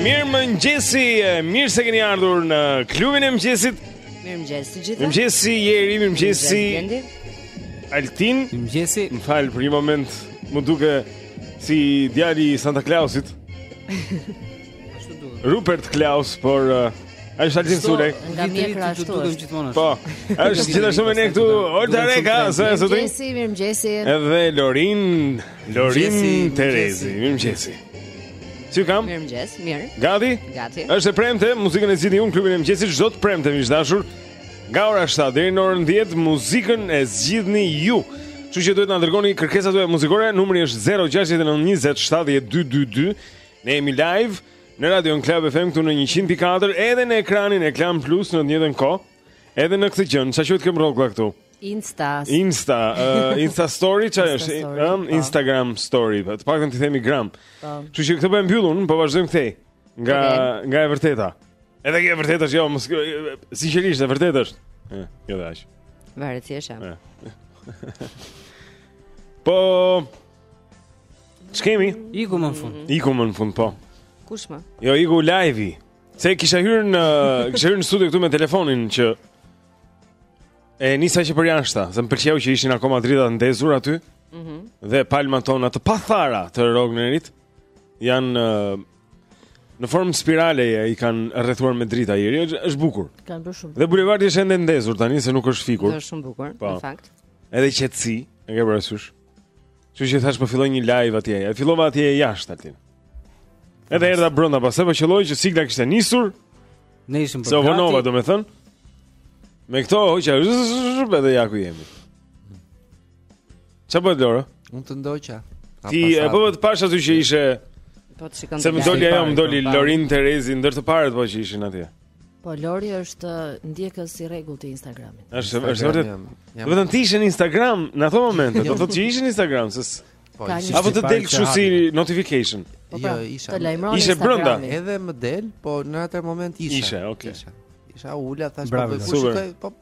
Mirëmëngjesi, mirë se keni ardhur në klubin e mëngjesit Mirëmëngjesi të gjithëve Mirëmëngjesi, Jeri, mirëmëngjesi Altin Mëngjesi Më fal për një moment M'u duke si djali Santa Clausit Rupert Claus Por uh, A është Altin Sulo? Nga mjekra ashtu është. Po. Është gjithashtu me ne këtu Olta Reka, sa e sot. Mirëmëngjesi, mirëmëngjesi. Edhe Lorin, Lorin Terezi, mirëmëngjesi. Si jemi? Mirëmëngjes, mirë. Gati? Gati. Është e premte, muzikën e zgjidhni ju në klubin e mëngjesit çdo të premte miq të dashur. Nga ora 7 deri në orën 10 muzikën e zgjidhni ju. Kështu që duhet të na dërgoni kërkesat tuaja muzikore, numri është 0692070222. Ne jemi live në Radio Club FM këtu në 104 edhe në ekranin e Klan Plus në të njëjtën kohë. Edhe në këtë gjën, çfarë quhet kjo rrogla këtu? Insta. Insta, uh, Insta story çfarë është? Insta story, Ëm, po. Instagram story, po të paktën t'i themi gram. Po. Kështu që këtë po e mbyll unë, po vazhdojmë këtej. Nga okay. nga e vërteta. Edhe kjo e vërtetë është, jo, mos sinqerisht e vërtetë është. Ëh, eh, jo dash. Varet si është. Eh. Po Çkemi? Iku më në fund. Mhm. Iku më në fund, po. Kush më? Jo, iku live-i. Se kisha hyrë në kisha hyrë në studio këtu me telefonin që e nisa që përjashta, se më pëlqeu që ishin akoma drita të ndezur aty. Mhm. Mm dhe palmat tona të pathara të Rognerit. Janë në formë spirale ja, i kanë rrethuar me drita Jeri, është është bukur. Kanë bërë shumë. Dhe bulevardi është ende ndezur tani se nuk është fikur. Është shumë bukur, po. në fakt. Edhe qetësi, e ke parasysh. Kështu që thash po filloj një live atje. E fillova atje jashtë aty. Edhe erdha brenda pas, po qelloi që sigla kishte nisur. Ne ishim për. Se vonova, domethënë. Me këto hoqja, edhe ja ku jemi. Çfarë bëhet Lora? Unë të ndoqa. Ti e po të pashë aty që ishe Po të shikon. Se më doli ajo, më doli po, Lorin Terezi ndër të parët po që ishin atje. Po Lori është uh, ndjekëse e rregullt e Instagramit. Është është vërtet. Vetëm ti ishe në Instagram në ato momente, do të thotë që ishe në Instagram, se po. Apo të del kështu si notification. Po, pra, jo, isha. Të lajmëron Ishe brenda. Edhe më del, po në atë moment isha. Ishe, okay. Isha. Isha u ula thash po. Super. Po.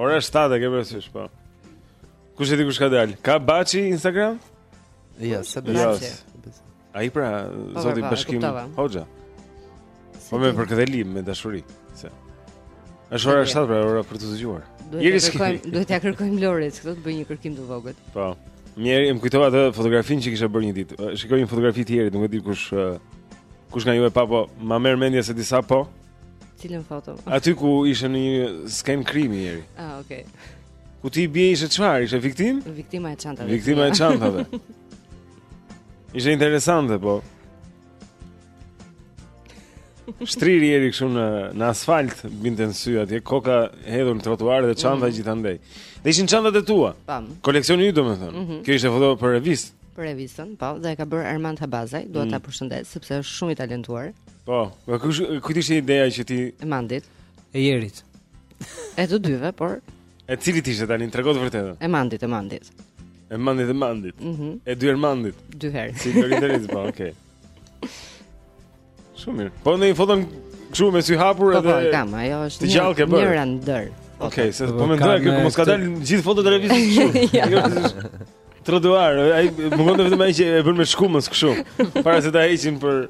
Ora 7 e ke parasysh, po. Kush e di kush ka dal? Ka Baçi Instagram? Jo, se do të thotë. Ai pra, po, zoti po, po, Bashkim Hoxha. Po më për këtë lim me dashuri, se është ora 7 pra, ora për të zgjuar. Jeri shkoi, duhet t'ia kërkojmë Lorit këtë, të bëjë një kërkim të vogël. Po. Mirë, më kujtova atë fotografinë që kisha bërë një ditë. Shikoj një fotografi të Jerit, nuk e di kush kush nga ju e pa, po ma merr mendja se disa po. Cilën foto? Aty ku ishte në një skenë krimi Jeri. Ah, okay. Ku ti bie ishe çfarë? Ishe viktim? Viktima e çantave. Viktima e çantave. Ishte interesante, po. Shtrirë Jeri kështu në në asfalt binte në sy atje, koka hedhur në trotuar dhe çanta mm -hmm. gjithandej. Dhe ishin çantat e tua. Pam. Koleksioni yt domethënë. Mm -hmm. Kjo ishte foto për revistë. Për revistën, po, dhe e ka bërë Armand Habazaj, dua mm -hmm. ta përshëndes sepse është shumë i talentuar. Po, po kush kujt ishte ideja që ti e Mandit? E Jerit. E të dyve, por E cilit ishte tani, trego të vërtetën. E Mandit, e Mandit. E Mandit, e Mandit. Mhm. Mm e dy herë Mandit. Dy herë. Si do rinderit, po, okay. Shumë mirë. Po ndonjë foto kështu me sy hapur edhe. Po, po, kam, ajo është një gjallë ke bërë. Njëra ndër. Okej, se po, po mendoja kjo mos kanë dalë gjithë fotot e revistës kështu. Trotuar, ai mungon vetëm ai që e bën me shkumës kështu, para se ta heqin për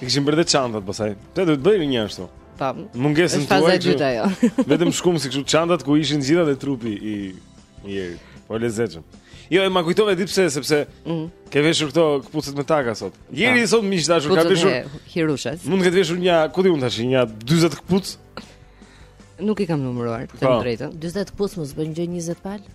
E kishim bërë dhe çantat pastaj. Te do të bëjmë një ashtu. Po. Mungesën tuaj. Është faza e dytë ajo. Vetëm shkumësi kështu çantat ku ishin të gjitha dhe trupi i Jerit. Po e lezetshme. Jo, e ma kujtove e di pse, sepse mm. ke veshur këto këpucët me taka sot. Jeri sot miq të dashur, ka veshur Hirushes. Mund të ketë veshur një, ku di unë tash, një 40 këpucë. Nuk i kam numëruar, të them të drejtën. 40 këpucë mos bëjnë gjë 20 palë.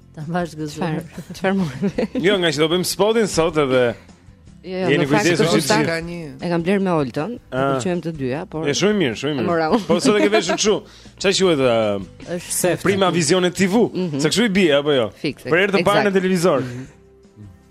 T'i mbash gëzuar. Çfarë mund? Jo, ngaqë do bëjmë spotin sot edhe Jo, jo, në fakt është një ka një. E kam blerë me Olton, e ah. pëlqejmë të dyja, por Është shumë mirë, shumë mirë. Po sot e ke veshur kështu. Çfarë quhet? Eh, është prima vizione TV. Mhm. Se kështu i bie apo jo? Për herë të parë në televizor. Mhm.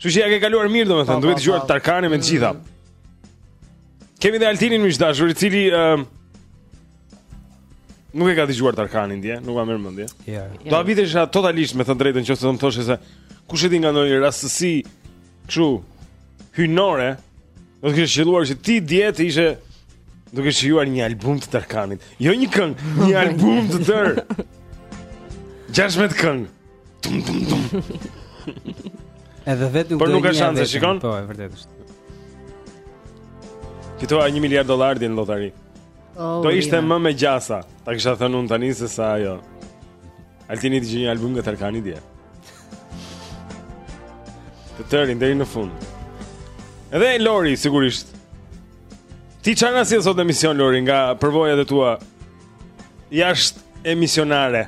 Kështu që ia ke kaluar mirë domethënë, duke dëgjuar Tarkanin me të gjitha. Kemi dhe Altinin, miq të dashur, i cili ë uh, nuk e ka dëgjuar Tarkanin dje, nuk ma merr mendja. Ja. Yeah. Do habitesha totalisht, them të drejtën nëse do të thoshe se kush e di nga ndonjë rastësi kështu hyjnore, do të kish qëlluar që ti dje të ishe duke shijuar një album të Tarkanit. Jo një këngë, një album të tërë. 16 këngë. Tum tum tum. Edhe vetë u Por nuk ka shanse, shikon? Po, e vërtetë është. Fitova 1 miliard dollarë në lotari. Oh, Do ishte më me gjasa, ta kisha thënë unë tani se sa ajo. Altini dëgjoi një album nga Tarkani dje. Të tërin deri në fund. Edhe Lori sigurisht. Ti ça na sjell sot në emision Lori nga përvojat e tua jashtëemisionore.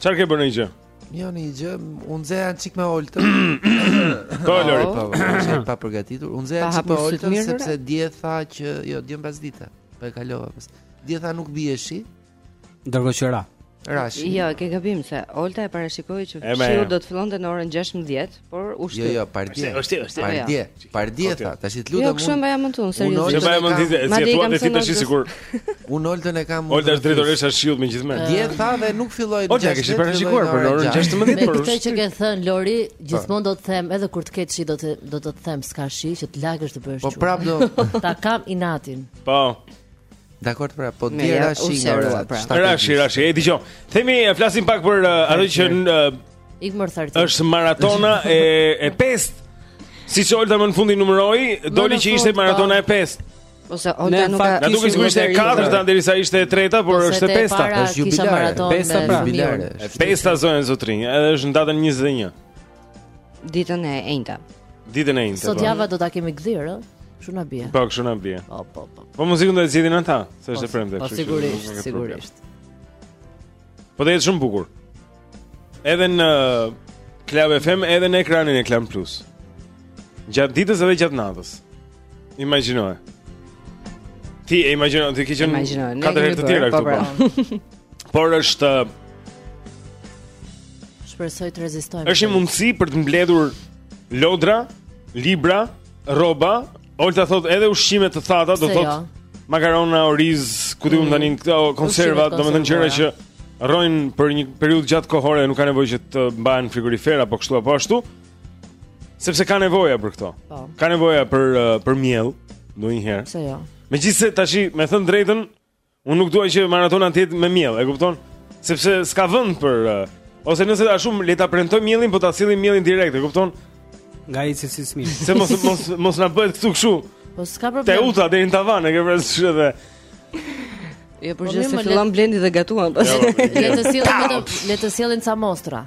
Çfarë ke bërë në gjë? Jo në një gjë, u zeja një çik me Oltën. Po Lori, po, po, po. pa përgatitur. U zeja një çik me Oltën sepse dje tha që jo, dje mbas dite. Po e kalova pas. Dje tha nuk bie shi. Ndërkohë që ra. Ra shi. Jo, ke gabim se Olta e parashikoi që shiu do të fillonte në orën 16. Por u shty. Jo, jo, pardje. Është, është, është. Pardje. Pardje okay. tha. Tash i lutem. Jo, kështu mbaja me të, seriozisht. Unë mbaja më tun, si e thua ti tash sikur. Unë Oltën e kam. Olta është drejtoresha e shiut me gjithmonë. Dje tha dhe nuk filloi të gjashtë. Olta kishte parashikuar për orën 16. Me këtë që ke thën Lori, po. gjithmonë do të them, edhe kur të ketë shi do të do të them s'ka shi që të lagesh të bësh. Po prap do. Ta kam inatin. Po. Dakord pra, po di ra shi nga ra shi. Pra. Ra shi, ra shi, e dëgjoj. Themi e flasim pak për uh, atë që uh, ik më thërti. Është maratona e e pestë. Siç Olta më në fund i numëroi, doli që ishte maratona e po. pestë. Ose Olta nuk ka. Na duket sikur ishte e katërta derisa ishte e treta, por është e pesta. Është jubilare. Pesta pra. Pesta zonja e zotërinj. Edhe është në datën 21. Ditën e enjte. Ditën e enjte. Sot po. java do ta kemi gdhir, ë? Kështu na bie. Po, kështu na bie. Po, po, po. Po muzikën do e zgjedhin ata, se është e po, premte, po, kështu. Po sigurisht, sigurisht. Po do jetë shumë bukur. Edhe në Club FM, edhe në ekranin e Club Plus. Gjatë ditës edhe gjatë natës. Imagjinoje. Ti e imagjino, ti ke qenë katër herë të tjera këtu. Po. Pra. Por është Shpresoj të rezistojmë. Është një mundësi për të mbledhur lodra, libra, rroba, Olta thotë edhe ushqime të thata, do thotë jo. makarona, oriz, ku di unë mm. tani këto konserva, domethënë gjëra që rrojnë për një periudhë të gjatë kohore, nuk ka nevojë që të mbahen në frigorifer apo kështu apo ashtu. Sepse ka nevoja për këto. Po. Ka nevoja për uh, për miell, ndonjëherë. Pse jo? Megjithëse tashi me thën drejtën, unë nuk dua që maratona të jetë me miell, e kupton? Sepse s'ka vend për uh, ose nëse ta shumë le ta premtojë miellin, po ta sjellim miellin direkt, e kupton? Nga i cilësi smi. Se mos mos mos na bëhet këtu kështu. Po s'ka problem. Teuta deri në tavan, e ke vrasë edhe. Jo, por po, gjithsesi fillon Blendi dhe gatuan. Po. Jo, po, jo. Le të sjellin le të sjellin ca mostra.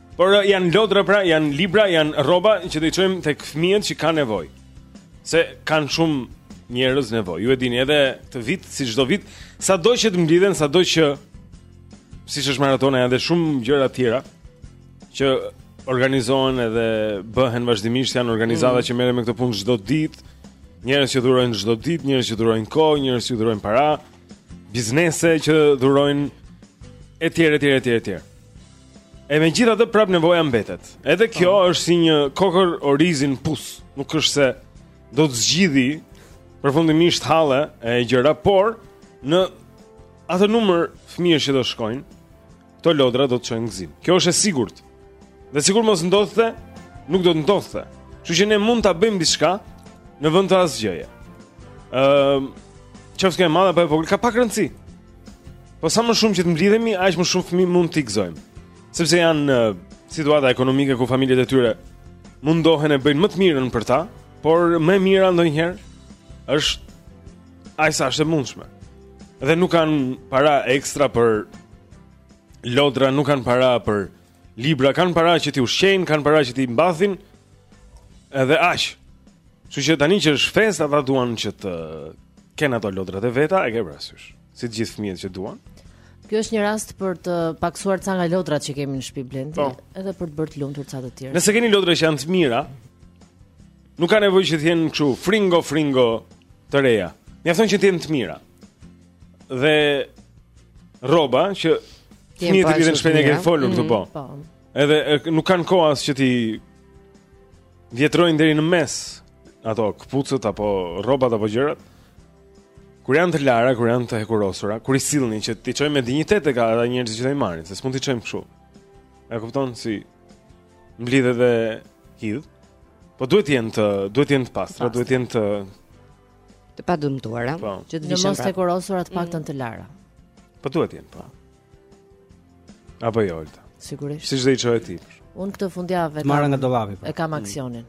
Por uh, janë lodra pra, janë libra, janë rroba që do i çojmë tek fëmijët që kanë nevojë. Se kanë shumë njerëz nevojë. Ju e dini edhe këtë vit, si çdo vit, sado që të mbledhin, sado që siç është maratona janë dhe shumë gjëra të tjera që organizohen edhe bëhen vazhdimisht janë organizata mm. që merren me këtë punë çdo ditë. Njerëz që dhurojnë çdo ditë, njerëz që dhurojnë kohë, njerëz që dhurojnë para, biznese që dhurojnë etj etj etj etj. E me gjithatë prapë nevoja mbetet Edhe kjo oh. është si një kokërr oriz në pus Nuk është se do të zgjidhi përfundimisht halle e gjëra Por në atë numër fëmijësh që do shkojnë Këto lodra do të çojnë gëzim Kjo është e sigurt Dhe sikur mos ndodhte, nuk do të ndodhte Kështu që ne mund ta bëjmë diçka në vend të asgjëje Ehm... Uh, Qoftë kjo e madhe apo e vogël, ka pak rëndësi. Po sa më shumë që të mblidhemi, aq më shumë fëmijë mund t'i gëzojmë. Sepse janë në situata ekonomike ku familjet e tyre mundohen e bëjnë më të mirën për ta, por më e mira ndonjëherë është aq sa është e mundshme. Dhe nuk kanë para ekstra për lodra, nuk kanë para për libra, kanë para që t'i ushqejnë, kanë para që t'i mbathin. Edhe aq. Kështu që tani që është festë, ata duan që të kenë ato lodrat e veta, e ke parasysh. Si të gjithë fëmijët që duan. Ky është një rast për të pakësuar ca nga lodrat që kemi në shtëpi Blendi, po. edhe për të bërë të lumtur ca të tjerë. Nëse keni lodra që janë të mira, nuk ka nevojë që të jenë kështu fringo fringo të reja. Mjafton që të jenë të mira. dhe rroba që fëmijët i lënë shpejt e kemi folur këtu mm, po. po. Edhe nuk kanë kohë as që t'i vjetrojnë deri në mes ato këpucët apo rrobat apo gjërat. Kur janë të lara, kur janë të hekurosura, kur i sillni që t'i çojmë me dinjitet te këta njerëz që i marrin, se s'mund t'i çojmë kështu. E kupton si mblidh edhe hidh. Po duhet të jenë të, duhet të jenë të pastra, duhet të jenë të të padëmtuara, po. që të vishen. Mos të hekurosura të paktën mm. të lara. Po duhet të jenë, po. Apo jo, Olta. Sigurisht. Siç do i çoje ti. Unë këtë fundjavë e marr nga dollapi. Po. E kam mm. aksionin.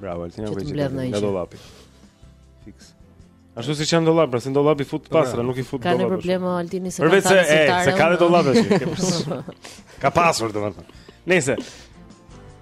Bravo, Altin, apo që të nga dollapi. Fiks. Ashtu siç janë në dollap, pra se në dollap i fut po, pastra, nuk i fut dollap. Ka problem Altini se ka pasur. Përveçse e, se ka dollap tash. Ka pasur domethënë. Nëse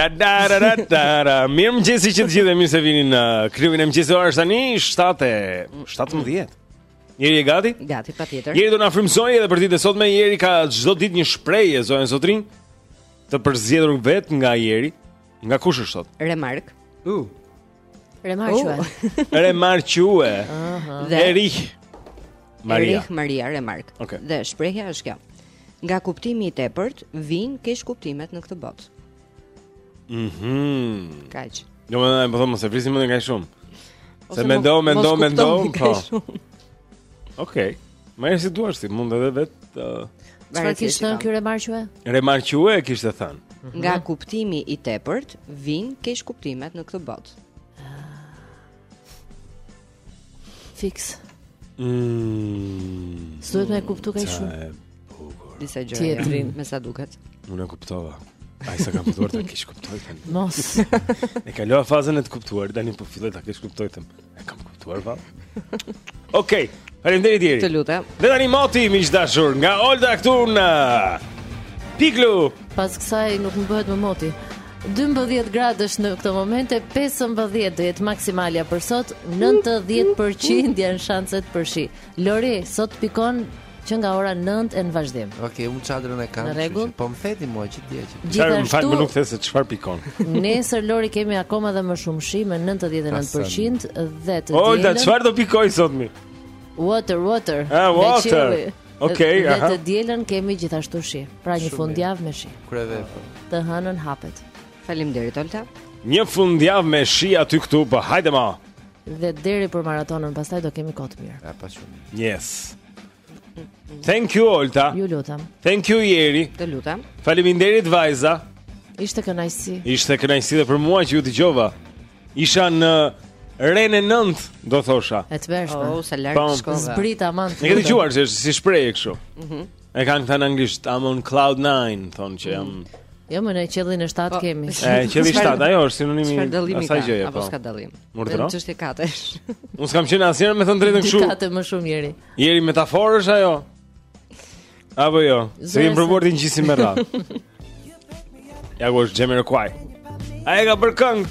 Da da da da da da Mirëmëngjesi të gjithë dhe mirë se vini në klubin e mëngjesit ora është tani 7 e 17 Jeri je gati? Gati, patjetër Jeri do na frymëzojë edhe për ditën e sotme Jeri ka çdo ditë një shprehje zonja e zotërinj Të përzgjedhur vetë nga Jeri Nga kush është sot? Remark. U. Uh. Remarque. Uh. Remarque. Aha. Dhe Erich Maria. Erich Maria Remark. Okay. Dhe shprehja është kjo. Nga kuptimi i tepërt vijnë keqkuptimet në këtë botë. Mhm. Mm Kaq. Jo, prandaj, po them, se frisim më ndaj shumë. Se mendo, mendo, mendo, po. Okej. Okay. Më e si duash ti, mund edhe vet të Çfarë kishte thënë ky Remarque? Remarque kishte thënë. Mhm. Nga kuptimi i tepërt vijnë keqkuptimet në këtë botë. Fix. Mm. Sot më kupton kaq shumë. Disa gjëra. Tjetrin, me sa duket. Unë e kuptova. Ai sa kam kuptuar ta keqkuptoj tani. Mos. E kalova fazën e të kuptuarit, tani po filloj ta keqkuptoj tani. E kam kuptuar vallë. Okej. Okay. Faleminderit Jeri. Të lutem. Dhe tani moti miq të dashur nga Olta këtu në Piklu. Pas kësaj nuk më bëhet më moti. 12 gradësh në këtë moment e 15 do jetë maksimalja për sot, 90% janë shanset për shi. Lori, sot pikon Që nga ora 9 e në vazhdim. Okej, okay, unë çadrën e kam. Në rregull. Po më the ti mua që e dija që. Gjithashtu, më fal, nuk the se çfarë pikon. Nesër Lori kemi akoma dhe më shumë shi me 99% dhe të dielën. Olta, çfarë do pikojë sot mi? Water, water. Ah, water. Okej, aha. Dhe të dielën kemi gjithashtu shi. Pra një fundjavë me shi. Kreve. Të hënën hapet. Faleminderit Olta. Një fundjavë me shi aty këtu, po hajde më. Dhe deri për maratonën pastaj do kemi kohë të mirë. Ja pa shumë. Yes. Thank you Olta. Ju lutem. Thank you Jeri. Të lutem. Faleminderit vajza. Ishte kënaqësi. Ishte kënaqësi dhe për mua që ju dëgjova. Isha në renë e 9, do thosha. E të vërshme. Oh, sa lart shkova. Zbrita, man. Nuk e kam dëgjuar si shprehje kështu. Mhm. Mm E kanë në anglisht, I'm on cloud 9, thonë që jam... Mm. Jo, ne në qiellin e 7 po, kemi. E, qiellin e 7, ajo është sinonimi i asaj gjëje, po. Apo s'ka dalim. Mërë të është e kate. Unë s'kam qenë asnjëherë me thënë të drejtën kështu. Dy kate më shumë Jeri. Jeri metaforë është ajo? Apo jo, se kemi provuar të ngjitemi në re. Ja ku është Jamiroquai. A e ka për këngë?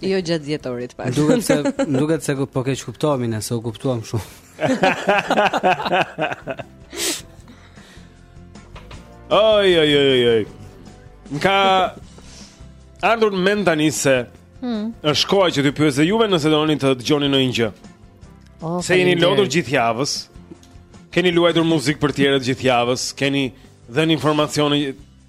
Jo gjatë dhjetorit pak. Duket se duket se po keqkuptohemi ne, se u kuptuam shumë. Oj oj oj oj. Më ka ardhur në mend tani se hmm. është koha që t'ju pyes dhe juve nëse doni të dëgjoni ndonjë gjë. Oh, se jeni lodhur gjithë javës. Keni luajtur muzikë për të tjerët gjithë javës, keni dhënë informacione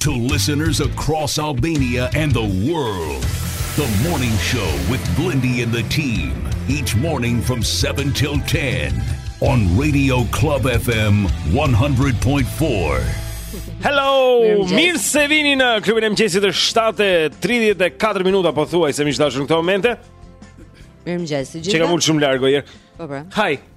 To listeners across Albania and the world, the morning show with Blendi and the team, each morning from 7 till 10 on Radio Club FM 100.4. Hello, Mirëmëngjes. mirë se vini në klubin e mëngjesit, 7:34 minuta pothuajse miq të dashur në këto momente. Mirëmëngjes të gjithëve. Që kam ulë shumë larg, o Jeri. Po pra. Hi.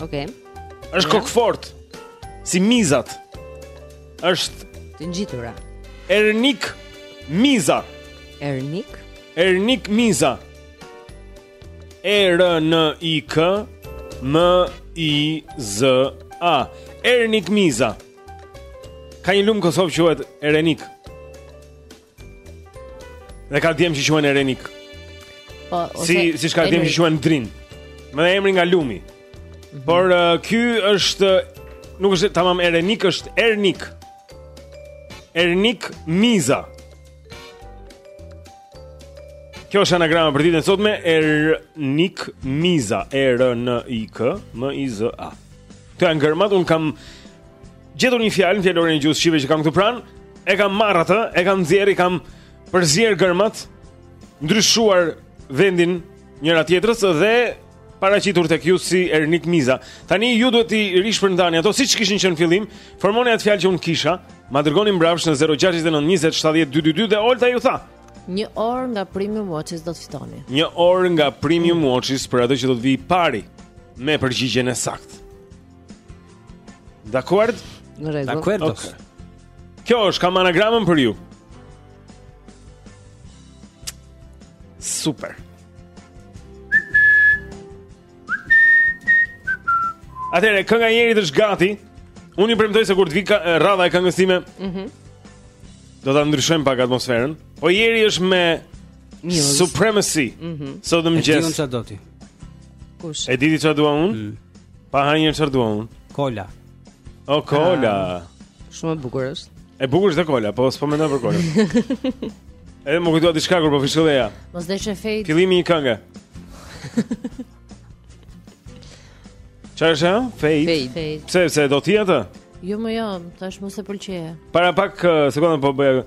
Okej. Okay. Është kokfort. Si mizat. Është të ngjitura. Ernik Miza. Ernik? Ernik Miza. E R N I K M I Z A. Ernik Miza. Ka një lumë në Kosovë quhet Erenik. Dhe ka djem që quhen Erenik. Po, ose siç ka djem që quhen Drin. Merret emri nga lumi. Mhm. Por uh, ky është nuk është tamam Erenik, është Ernik. Ernik Miza. Kjo është anagrama për ditën e sotme, Ernik Miza, E R N I K M I Z A. Këto janë gërmat, unë kam gjetur një fjalë në fjalorin e gjuhës shqipe që kam këtu pranë, e kam marrë atë, e kam nxjerrë, i kam përzier gërmat, ndryshuar vendin njëra tjetrës dhe paraqitur tek ju si Ernik Miza. Tani ju duhet t'i rishpërndani ato siç kishin qenë në fillim, formoni atë fjalë që unë kisha, ma dërgoni mbrapsht në 069 20 70 222 dhe Olta ju tha. Një orë nga Premium Watches do të fitoni. Një orë nga Premium Watches për atë që do të vijë i pari me përgjigjen e saktë. Dakord? Në rregull. Dakord. Okay. Kjo është kam anagramën për ju. Super. Atëre kënga e Jerit është gati. Unë ju premtoj se kur të vijë radha e këngës sime, mhm. Mm do ta ndryshojmë pak atmosferën. Po Jeri është me Muse. Supremacy. Mhm. Mm so the Majestic. E di çfarë do ti? Kush? E di ti çfarë dua unë? Mm. Pa ha një çfarë dua unë? Kola. O kola. Ah, shumë e bukur është. E bukur është kola, po s'po mendoj për kola. Edhe m'u kujtua diçka kur po fishëlleja. Mos deshe Faith. Fillimi i një kënge. Çfarë është? Faith. Faith. Pse s'e do ti atë? Jo më jo, tash mos e pëlqej. Para pak sekonda po bëja.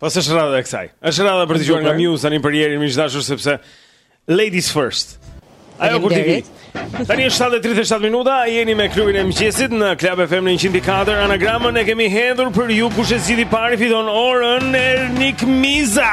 Po s'është radha e kësaj. Është radha për të dëgjuar nga Muse tani për Jerin miq të dashur sepse ladies first. Ajo kur t'i vijë. Tani është 7:37 minuta, jeni me klubin e mëngjesit në Club FM 104. Anagramën e kemi hedhur për ju kush e zgjidh i pari fiton orën Ernik Miza.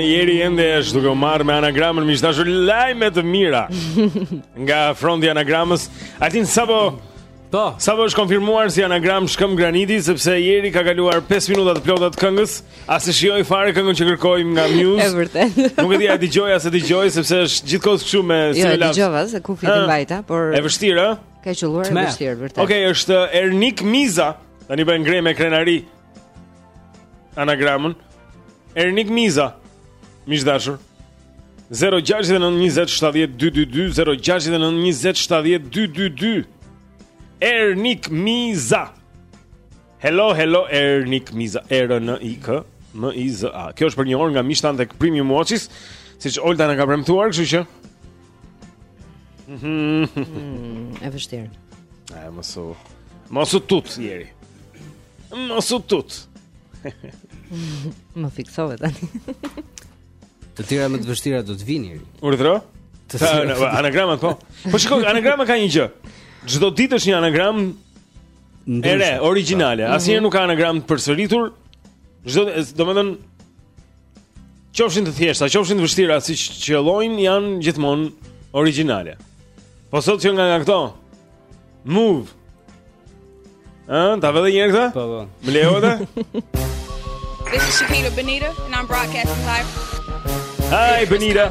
Jeri ende është duke u marrë me anagramën miq të dashur lajme të mira Nga fronti i anagramës Altin sapo Po Sapo është konfirmuar si anagram shkëmb graniti Sepse Jeri ka kaluar 5 minuta të plota të këngës As e shijoi fare këngën që kërkojmë nga Muse Është vërtet Nuk e di a e dëgjoi as e dëgjoi Sepse është gjithë kohës kështu me Jo e dëgjova se kufjet i mbajta por... E vështirë Ka qëlluar e vështirë, vërtet. Okej, okay, është Ernik Miza. Tani po e ngre me krenari. Anagramën. Ernik Miza. Miq të dashur. 0-6-9-20-70-222 0-6-9-20-70-222 Ernik Miza Hello, hello, Ernik Miza, e r n i k m i z a. Kjo është për një orë nga miqtë tanë tek Premium Watches, siç Olta na ka premtuar, kështu që. Mhm. Mm, e vështirë. Ej mos u. Mos u tut Jeri. Mos u tut. Më fiksove tani. Të tjera më të vështira do të vijnë. Jeri. Urdhëro? Të Ta, tjera- ana- anagramat po. Po shikoj, anagrama ka një gjë. Çdo ditë është një anagram E re, origjinale. Mm -hmm. Asnjëherë nuk ka anagram të përsëritur. Çdo, domethënë qofshin të thjeshta, qofshin të vështira siç qëllojnë janë gjithmonë origjinale. Po sot që nga nga këto. Move. Ëh, ta vë dhe një herë këtë? Po, po. Më lejohet? This is Shakira Benita and I'm broadcasting live. Hi Benita.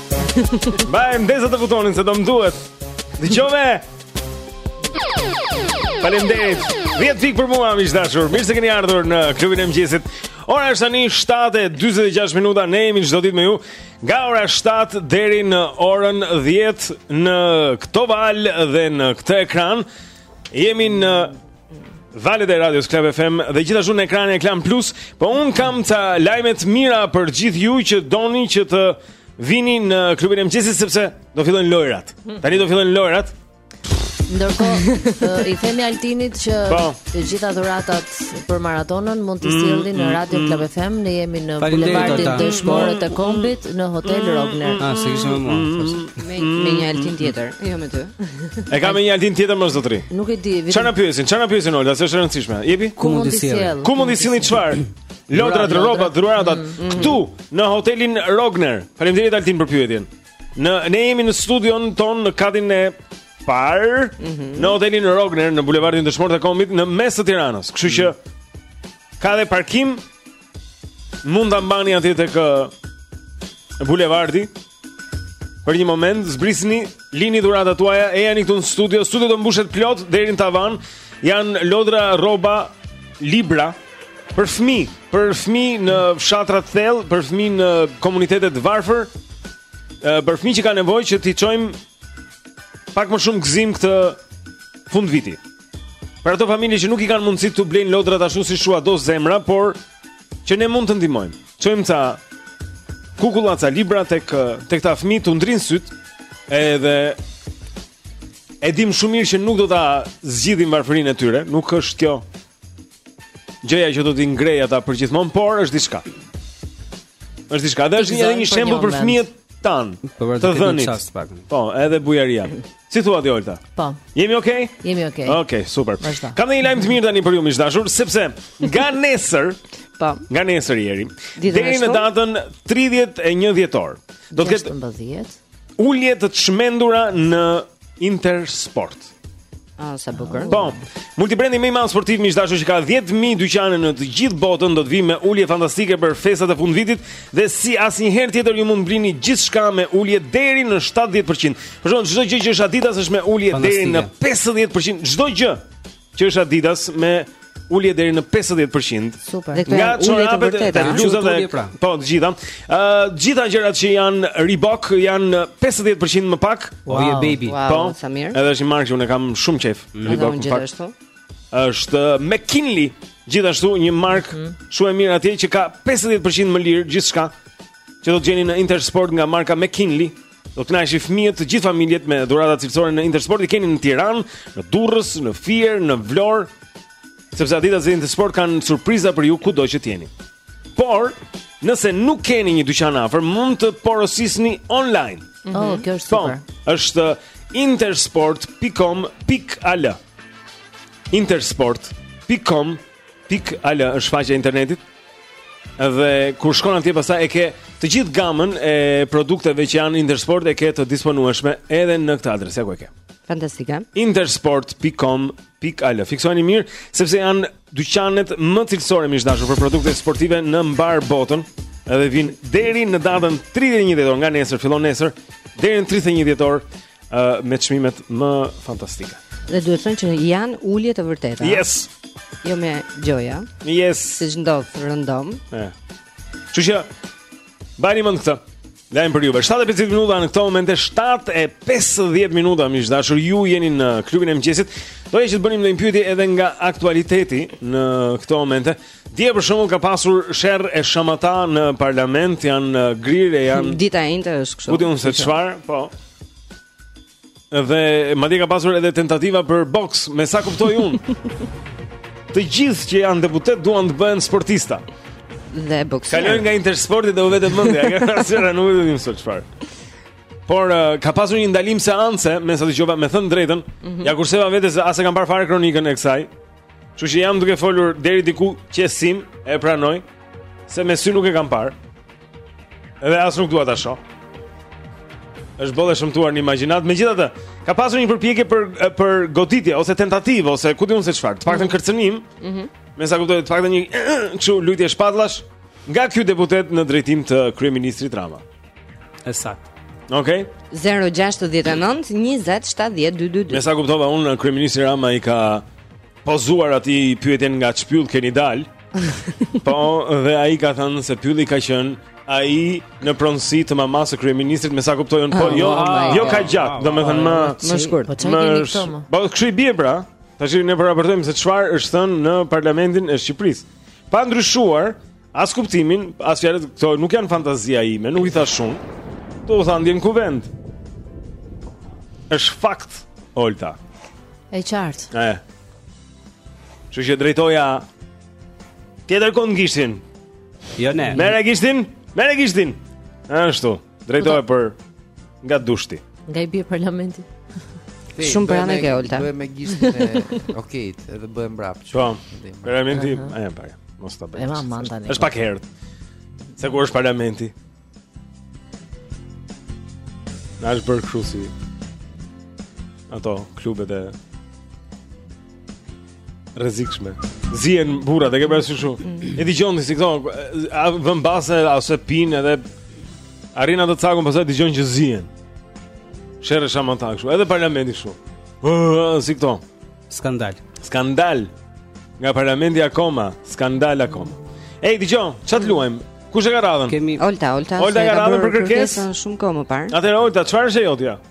Baj, mbase të fluturonim se do më duhet Dëgjove Faleminderit Dhjetë pikë për mua, miq të dashur Mirë se keni ardhur në klubin e mëngjesit Ora është tani 7:46 minuta ne jemi çdo ditë me ju nga ora 7 deri në orën 10 në këto valë dhe në këtë ekran jemi në Valët e Radios Club FM dhe gjithashtu në ekranin e Klan Plus, po un kam ca lajme të mira për gjithë ju që doni që të vini në klubin e mëngjesit sepse do fillojnë lojrat. Tani do fillojnë lojrat. Ndërkohë, eh, i themi Altinit që Po. të gjitha dhuratat për maratonën mund t'i sjellin në Radio Club FM, ne jemi në Faleminderit, bulevardin Ata. Dëshmorët e Kombit në Hotel Rogner. Ah, s'e kishe me mua. Me, me një Altin tjetër, jo me ty. E kam me një Altin tjetër more zotëri. Nuk e di. Çfarë na pyesin? Çfarë na pyesin Olta? S'është e rëndësishme. Jepi. Ku mund të sjellim? Ku mund të sillni çfarë? Lodrat, rrobat, dhuratat mm, mm. këtu në hotelin Rogner. Faleminderit Altin për pyetjen. Në ne jemi në studion tonë në katin e parë mhm. në hotelin Rogner në bulevardin Dëshmorët e Kombit në mes të Tiranës. Kështu që ka dhe parkim Mund ta mbani atje tek Bulevardi. Për një moment zbrisni, lini dhuratat tuaja, ejani këtu në studio, studio do mbushet plot deri në tavan. Janë lodra rroba libra për fëmijë, për fëmijë në fshatra të thellë, për fëmijë në komunitete të varfër, për fëmijë që kanë nevojë që t'i çojmë pak më shumë gëzim këtë fund viti. Për ato familje që nuk i kanë mundësi t'u blejnë lodrat ashtu siç ua do zemra, por që ne mund të ndihmojmë. Çojmë ca kukulla ca libra tek këta fëmijë t'u ndrijnë sytë edhe e dimë shumë mirë që nuk do ta zgjidhim varfërinë e tyre, nuk është kjo Gjëja që do t'i ngrejë ata përgjithmonë, por është diçka. Është diçka, dhe është një një shembull për fëmijët tanë. Po, të dhënit. Po, edhe bujaria. Si thua ti Olta? Po. Jemi okay? Jemi okay. Okay, super. Kam një lajm të mirë tani për ju miq të dashur, sepse nga nesër, po. Nga nesër deri. Deri në datën 31 dhjetor. Do të ketë Ulje të çmendura në Intersport. Ah, sa bukur. Po. Multibrendi më i madh sportiv miq të dashur që ka 10000 dyqane në të gjithë botën do të vijë me ulje fantastike për festat e fundvitit dhe si asnjëherë tjetër ju mund të blini gjithçka me ulje deri në 70%. Për shembull, çdo gjë që është Adidas është me ulje deri në 50%, çdo gjë. Që është Adidas me ulje deri në 50%. Super. Nga çorapet e bluzave, pra. po të gjitha. Ë, të gjitha gjërat që janë Reebok janë 50% më pak. Wow. Oh, baby. Wow, po, sa mirë. Edhe është një markë që unë kam shumë qejf. Mm. Reebok më pak. Është McKinley, gjithashtu një markë mm -hmm. shumë e mirë atje që ka 50% më lirë gjithçka. Që do të gjeni në Intersport nga marka McKinley. Mm Do të kënaqësh fëmijët të gjithë familjet me dhurata cilësore në Intersport i keni në Tiranë, në Durrës, në Fier, në Vlorë. Sepse Adidas dhe Intersport kanë surpriza për ju kudo që të jeni. Por, nëse nuk keni një dyqan afër, mund të porosisni online. Mm -hmm. Oh, kjo është po, super. Po, është intersport.com.al. intersport.com.al. Pik al është faqja e internetit. Dhe kur shkon atje pastaj e ke të gjithë gamën e produkteve që janë Intersport e ke të disponueshme edhe në këtë adresë, ja ku e ke. Fantastike. Intersport.com.al. Fiksojeni mirë sepse janë dyqanet më cilësore miq të dashur për produkte sportive në mbarë botën. Edhe vijnë deri në datën 31 dhjetor, nga nesër fillon nesër deri në 31 dhjetor uh, me çmimet më fantastike. Dhe duhet thënë që janë ulje të vërteta. Yes. Jo me gjoja. Yes. Siç ndodh rëndom. Ëh. Që që mbani mend këtë. Lajm për ju. 7:50 minuta në këtë moment e 7:50 minuta miq të dashur ju jeni në klubin e mëngjesit. Do desha që të bënim një pyetje edhe nga aktualiteti në këtë moment. Dje për shembull ka pasur sherr e shamatë në parlament, janë uh, grirë e janë Dita e enjte është kështu. Ku di unë se çfarë, po. Dhe madje ka pasur edhe tentativa për boks, me sa kuptoj unë. të gjithë që janë deputetë duan të bëhen sportista. Dhe boksierë. Kalojnë nga Intersporti dhe u vete mendja, ka pasur nuk e di se çfarë. Por uh, ka pasur një ndalim seance, me sa dëgjova, me thënë të drejtën, mm -hmm. ia kurseva vetes se as e kam parë fare kronikën e kësaj. Kështu që jam duke folur deri diku qesim e pranoj se me sy nuk e kam parë. Edhe as nuk dua ta shoh. Është boll e shëmtuar në imagjinatë. Megjithatë, ka pasur një përpjekje për për goditje ose tentativë ose ku di unë se çfarë. Të paktën mhm. kërcënim. Mhm. Mm -hmm. Me sa kuptoj, të paktën një kështu luajtje shpatullash nga ky deputet në drejtim të kryeministrit Rama. E saktë. Okej. Okay. 069 20 70 222. Me sa kuptova unë kryeministri Rama i ka pozuar aty pyetjen nga ç'pyll keni dalë. po dhe ai ka thënë se pylli ka qenë ai në pronësi të mamasë së kryeministrit me sa kuptoj unë po ah, jo ah, jo ka gjatë domethënë më më shkurt po më po kshu i bie pra tashi ne po raportojmë se çfarë është thënë në parlamentin e Shqipërisë pa ndryshuar As kuptimin, as fjalët këto nuk janë fantazia ime, nuk i thashë unë. Këto u thanë dje në kuvend. Është fakt, Olta. E qartë. E. Kështu që drejtoja tjetërkund gishtin Jo ne Merre gishtin Merre gishtin Ashtu Drejtoje për nga duhet. Nga i bie parlamenti. Shumë pranë e ke Olta. Bëhem me gishtin e okej, edhe bëhem brap. Po. Parlamenti, e pa. Mos ta bëj. Ema manda ne. Është pak herët. Se ku është parlamenti? Na është bërë kështu si ato klubet e Rrezikshme. Zihen burrat, e ke parasysh kështu? Mm. E dëgjoni si këto, a vën baste ose pinë edhe arrin atë cakun pastaj dëgjon që zihen. Sherr e shamata kështu, edhe parlamenti kështu. Ëh, si këto. Skandal. Skandal. Nga parlamenti akoma, skandal akoma. Ej, dëgjo, ça të luajmë. Kush e ka radhën? Kemi Olta, Olta. Olta ka radhën për kërkesën shumë kohë më parë. Atëherë Olta, çfarë është e jotja?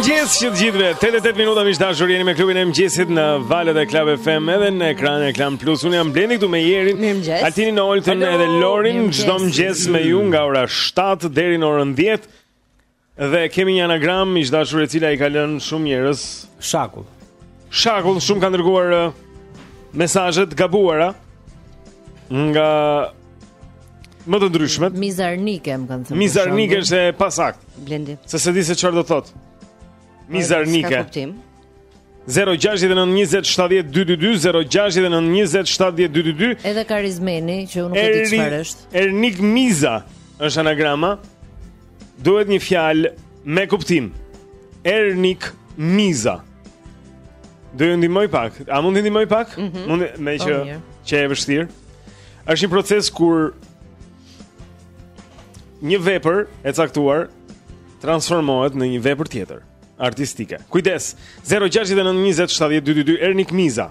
mëngjes që të gjithëve. 8 e 8 minuta miq të dashur jeni me klubin e mëngjesit në valët e Club FM edhe në ekranin e Klan Plus. Unë jam Blendi këtu me Jerin, Altin, Oltën edhe Lorin. Çdo mëngjes me ju nga ora 7 deri në orën 10. Dhe kemi një anagram miq të dashur e cila i ka lënë shumë njerëz shakull. Shakull shumë kanë dërguar uh, mesazhe të gabuara nga më të ndryshmet. Mizarnike më kanë thënë. Mizarnike është e pasakt. Blendi. Se se di se çfarë do thotë. Mizarnike. S'ka kuptim. 0692070222 0692070222 Edhe karizmeni që unë nuk e di çfarë është. Ernik Miza është anagrama. Duhet një fjalë me kuptim. Ernik Miza. Do ju ndihmoj pak. A mund t'i ndihmoj pak? Mm -hmm. Mund me po, që që e vështirë. Është një proces kur një vepër e caktuar transformohet në një vepër tjetër artistike. Kujdes. 0692070222 Ernik Miza.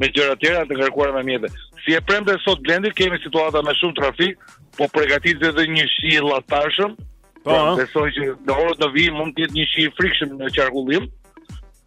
me gjëra të tjera, janë të ngarkuara me mjete. Si e premte sot Blendi, kemi situata me shumë trafik, po përgatitet edhe një shi i llahtarshëm. Po, pra, besoj që në orët në vijim mund të jetë një shi i frikshëm në qarkullim,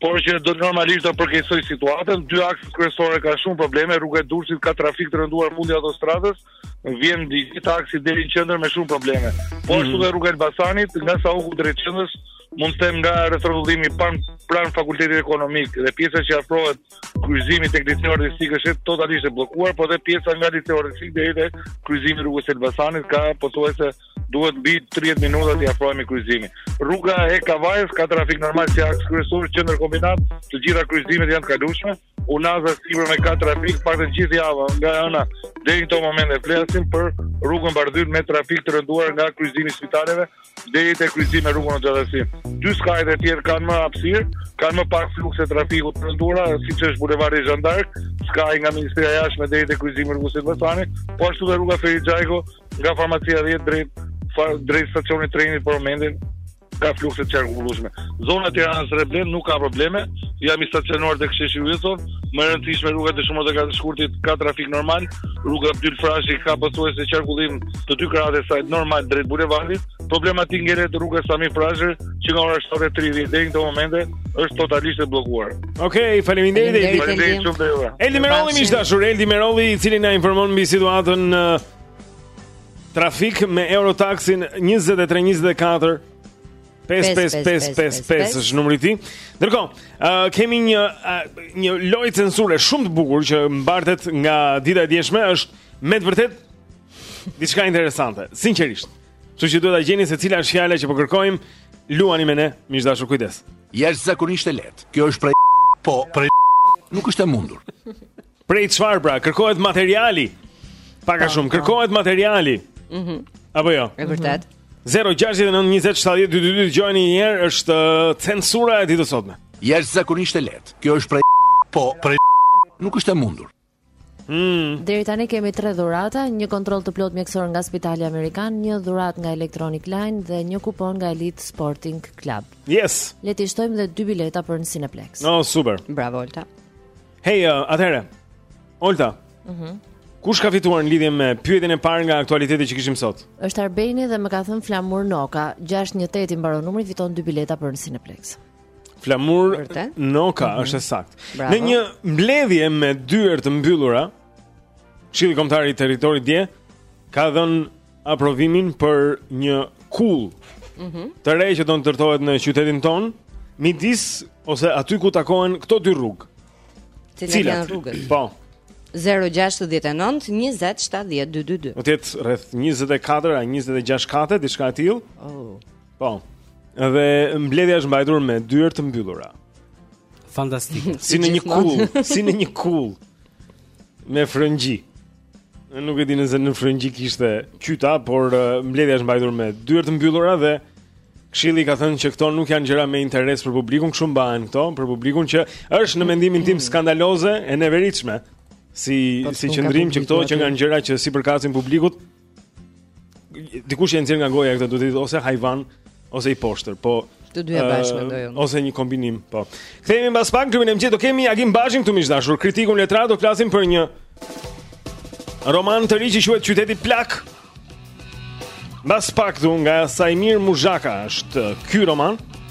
por që do normalisht të përkeqësojë situatën. Dy akset kryesore kanë shumë probleme, rruga e Durrësit ka trafik të rënduar fundi i autostradës, vjen gjatë gjithë aksit deri në qendër me shumë probleme. Po mhm. ashtu dhe rruga e Elbasanit, nga Sauku drejt qendrës, mund të them nga rrethrrotullimi pan pranë Fakultetit Ekonomik dhe pjesa që afrohet kryqëzimit tek liceu artistik është totalisht e bllokuar, por edhe pjesa nga liceu artistik deri te kryqëzimi i rrugës Elbasanit ka pothuajse duhet mbi 30 minuta të afrohemi kryqëzimit. Rruga e Kavajës ka trafik normal si aks kryesor qendër kombinat, të gjitha kryqëzimet janë të kalueshme. Unaza e sipërme ka trafik pak të gjithë javën nga ana deri në këtë moment që flasim për rrugën Bardhyl me trafik të rënduar nga kryqëzimi i spitaleve, deri te kryqëzimi me rrugën e Xhadërsin. Dy skajt e tjerë kanë më hapësirë, kanë më pak flukse trafiku të rënduara, siç është bulevardi Zhan d'Ark, skaj nga Ministria e Jashtme deri te kryqëzimi i rrugës së Elbasanit, po ashtu dhe rruga Ferit Xhajko nga farmacia 10 drejt drejt stacionit të trenit për momentin ka flukse të qarkullueshme. Zona e Tiranës së Re, Blendi, nuk ka probleme, jam i stacionuar tek sheshi Wilson, më e rëndësishme rruga Dëshmorët e Katër Shkurtit ka trafik normal, rruga Abdyl Frashëri ka pothuajse qarkullim të dy krahët e saj normal drejt bulevardit. Problematike ngelet rruga Sami Frashëri që nga ora 7:30 deri në këto momente është totalisht e bllokuar. Okej, okay, faleminderit Eldi. Faleminderit shumë për ju. Eldi Merolli miq të dashur, Eldi Merolli i cili na informon mbi situatën në trafik me Eurotaxin 2324 5555 është numri i tij. Ndërkohë, uh, kemi një uh, një lojë censure shumë të bukur që mbartet nga dita e djeshme, është me të vërtetë diçka interesante, sinqerisht. Kështu që duhet ta gjeni se cila është fjala që po kërkojmë, luani me ne, miq të dashur, kujdes. Jashtëzakonisht e lehtë. Kjo është prej po prej nuk është e mundur. Prej çfarë pra? Kërkohet materiali. Pak a po, shumë po. kërkohet materiali. Mhm. Mm Apo jo. Është vërtet. 0692070222 dëgjojeni një herë është uh, censura e ditës sotme. Jashtëzakonisht e lehtë. Kjo është prej po prej nuk është e mundur. Mm. Deri tani kemi tre dhurata, një kontroll të plot mjekësor nga Spitali Amerikan, një dhuratë nga Electronic Line dhe një kupon nga Elite Sporting Club. Yes. Le të shtojmë dhe dy bileta për në Cineplex. No, super. Bravo Olta. Hey, uh, atëherë. Olta. Mhm. Mm Kush ka fituar në lidhje me pyetjen e parë nga aktualiteti që kishim sot? Është Arbeni dhe më ka thënë Flamur Noka, 618 i mbaron numri, fiton dy bileta për në Cineplex. Flamur Vërtet? Noka mm -hmm. është e saktë. Në një mbledhje me dyer të mbyllura, Këshilli Kombëtar i Territorit dje ka dhënë aprovimin për një kullë mm -hmm. të re që do të ndërtohet në qytetin tonë, midis ose aty ku takohen këto dy rrugë. Cilat, Cilat janë rrugët? Po. 0-6-19-27-12-2 Do të jetë rreth 24 a 26 kate, diçka e tillë oh. Po Dhe mbledhja është mbajtur me dyer të mbyllura Fantastik Si në një kullë Si në një kullë Me frëngji Nuk e di nëse në frëngji kishte qyta, por uh, mbledhja është mbajtur me dyer të mbyllura dhe Këshilli ka thënë që këto nuk janë gjëra me interes për publikun, kështu që mbahen këto për publikun që është në mendimin tim skandaloze e neveritshme. Si po, si qëndrim që këto qenkan gjëra që s'i përkasin publikut, Dikush që e nxjerr nga goja këtë duhet të ose hajvan ose i poshtër, po të dyja bashkë mendoj unë. Ose një kombinim, po. Kthehemi mbas pak klubin e mëngjesit, do kemi Agim Baçin këtu miq të dashur, kritikun letrar, do flasim për një roman të ri që quhet Qyteti Plak. Mbas pak këtu nga Saimir Muzhaka është ky roman.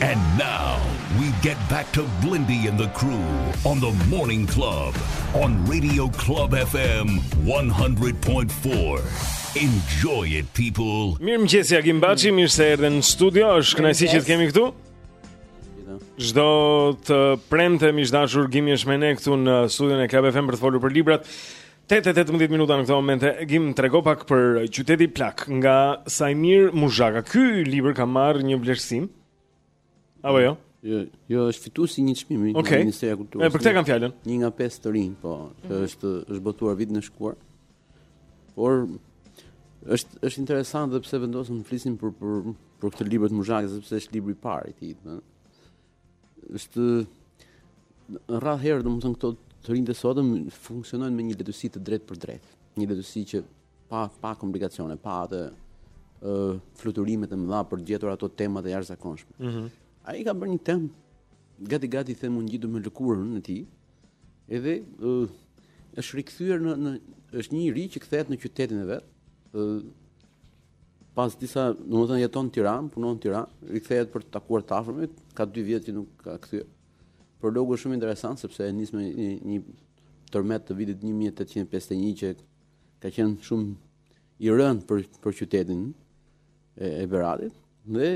And now we get back to Blendi and the crew on the Morning Club on Radio Club FM 100.4. Enjoy it people. Mirëmëngjes Agim Baçi, mirë se erdhe në studio. Është kënaqësi që të kemi këtu. Çdo të premte miq të dashur Gimi është me ne këtu në studion e Club FM për të folur për librat. 8 e 18 minuta në këto momente Gim trego pak për Qyteti Plak nga Saimir Muzhaka. Ky libër ka marrë një vlerësim. Apo jo? Jo, jo është fituesi i një çmimi okay. në Ministrinë e Kulturës. Për këtë kam fjalën. Një nga pesë të rinj, po, që mhm. është është botuar vitin e shkuar. Por është është interesant dhe pse vendosëm të flisim për për për këtë libër të Muzhakës sepse është libri i parë i tij, ëh. Është rrallë herë, domethënë këto të rinjtë sotëm funksionojnë me një letërsi të drejtpërdrejtë, një letërsi që pa pa komplikacione, pa atë ë uh, fluturime të mëdha për të gjetur ato tema të jashtëzakonshme. Ëh. Mm -hmm. Ai ka bërë një temë gati gati them unë ngjitur me lëkurën e tij. Edhe është rikthyer në në është një i ri që kthehet në qytetin e vet. ë pas disa, domethënë jeton në Tiranë, punon në Tiranë, rikthehet për të takuar të afërmit, ka 2 vjet që nuk është kthyer. Prologu është shumë interesant sepse nis me një, një tërmet të vitit 1851 që ka qenë shumë i rëndë për për qytetin e, e Beratit dhe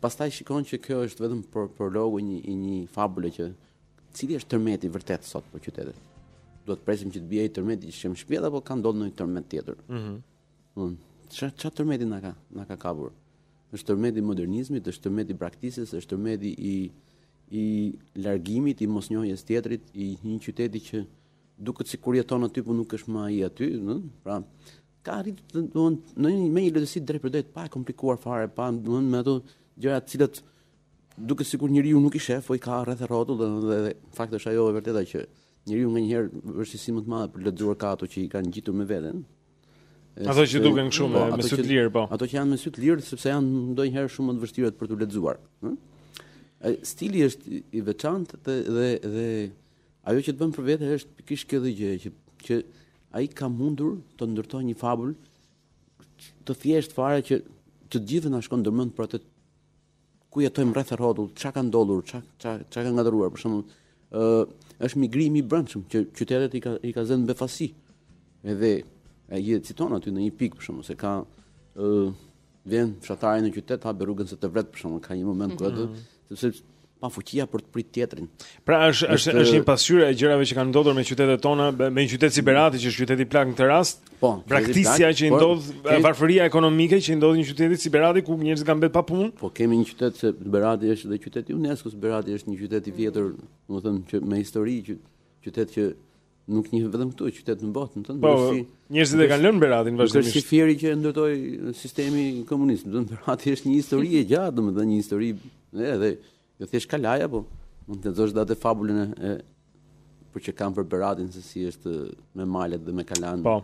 Pastaj shikon që kjo është vetëm prologu i një i një fabule që cili është tërmeti vërtet sot për qytetet. Duhet të presim që të bie ai tërmeti që shemb shpitë apo ka ndodhur ndonjë tërmet tjetër. Mhm. Mm ça ça tërmeti na ka na ka kapur. Është tërmeti i modernizmit, është tërmeti i braktisjes, është tërmeti i i largimit, i mosnjohjes tjetrit, i një qyteti që duket sikur jeton aty, por nuk është më ai aty, ëh? Pra, Ka arritur domethënë në një me një letërsi drejtpërdrejt pa e komplikuar fare, pa domethënë me ato gjëra të cilat duket sikur njeriu nuk i shef, po i ka rreth rrotull dhe, dhe, dhe fakt është ajo e vërteta që njeriu nganjëherë vështirësi më të madhe për lexuar ka ato që i ka ngjitur me veten. Ato që duken kështu me, po, me sy të lirë, po. Ato që janë me sy të lirë sepse janë ndonjëherë shumë më të vështira për t'u lexuar, ëh. Stili është i veçantë dhe dhe dhe Ajo që të bën për vete është pikërisht kjo gjëja që që ai ka mundur të ndërtojë një fabul të thjeshtë fare që të gjithë na shkon ndërmend për atë ku jetojmë rreth rrotull, çka ka ndodhur, çka çka çka ka ngatërruar, për shembull, ë uh, është migrimi i brendshëm që qytetet i ka i ka zënë befasi. Edhe ai e citon aty në një pikë për shembull se ka ë uh, vjen fshatari në qytet hap rrugën se të vret për shembull, ka një moment ku atë mm -hmm Sepse pafuqia për të prit tjetrin. Pra është është është një pasqyrë e gjërave që kanë ndodhur me qytetet tona, me një qytet si Berati që është qyteti plak në këtë rast. Po, braktisja që i po, ndodh varfëria ekonomike që i ndodh një qyteti si Berati ku njerëzit kanë mbetur pa punë. Po kemi një qytet se Berati është dhe qyteti i UNESCO-s, Berati është një qytet i vjetër, domethënë që me histori që qytet që nuk njihet vetëm këtu, qytet në botë, domethënë, po, si njerëzit e kanë lënë Beratin vazhdimisht. S'është si Fieri që ndërtoi sistemi komunist, domethënë Berati është një histori e gjatë, domethënë një histori edhe jo thjesht kalaja, po mund të lexosh dhe atë fabulën e, e për që kanë për Beratin se si është me malet dhe me kalanë. Po.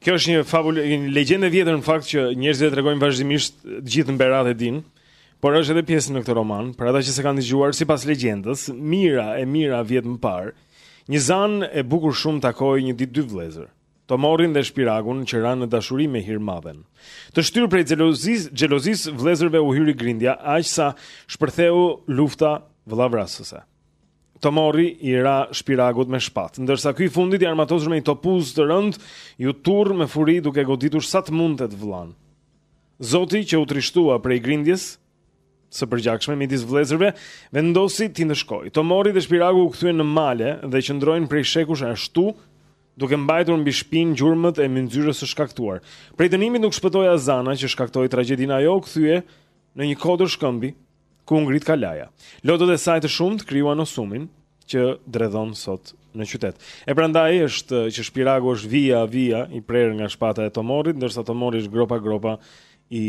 Kjo është një fabulë, një legjendë e vjetër në fakt që njerëzit e tregojnë vazhdimisht gjithë në Berat e dinë. Por është edhe pjesë në këtë roman, për ata që s'e kanë dëgjuar, sipas legjendës, mijëra e mijëra vjet më parë, një zanë e bukur shumë takoi një ditë dy vëllezër, Tomorrin dhe Shpiragun që ranë në dashuri me hirmadhen. Të shtyrë prej xhelozisë, xhelozisë vëllezërve u hyri grindja, aq sa shpërtheu lufta vëllavrasëse. Tomorri i ra Shpiragut me shpatë, ndërsa ky i fundit i armatosur me një topuz të rëndë, iu turr me furi duke e goditur sa të mundte të vëllanë. Zoti që u trishtua prej grindjes së përgjakshme midis vëllezërve, vendosi t'i ndëshkojë. Tomorri dhe Shpiragu u kthyen në male dhe qëndrojnë prej shekujsh ashtu, duke mbajtur mbi shpinë gjurmët e mynxyrës së shkaktuar. Prej dënimit nuk shpëtoi as Zana që shkaktoi tragjedinë, ajo u kthye në një kodër shkëmbi, ku u ngrit kalaja. Lotët e saj të shumtë krijuan Osumin që dredhon sot në qytet. E prandaj është që Shpiragu është vija vija i prerë nga shpata e Tomorrit, ndërsa Tomorri është gropa gropa i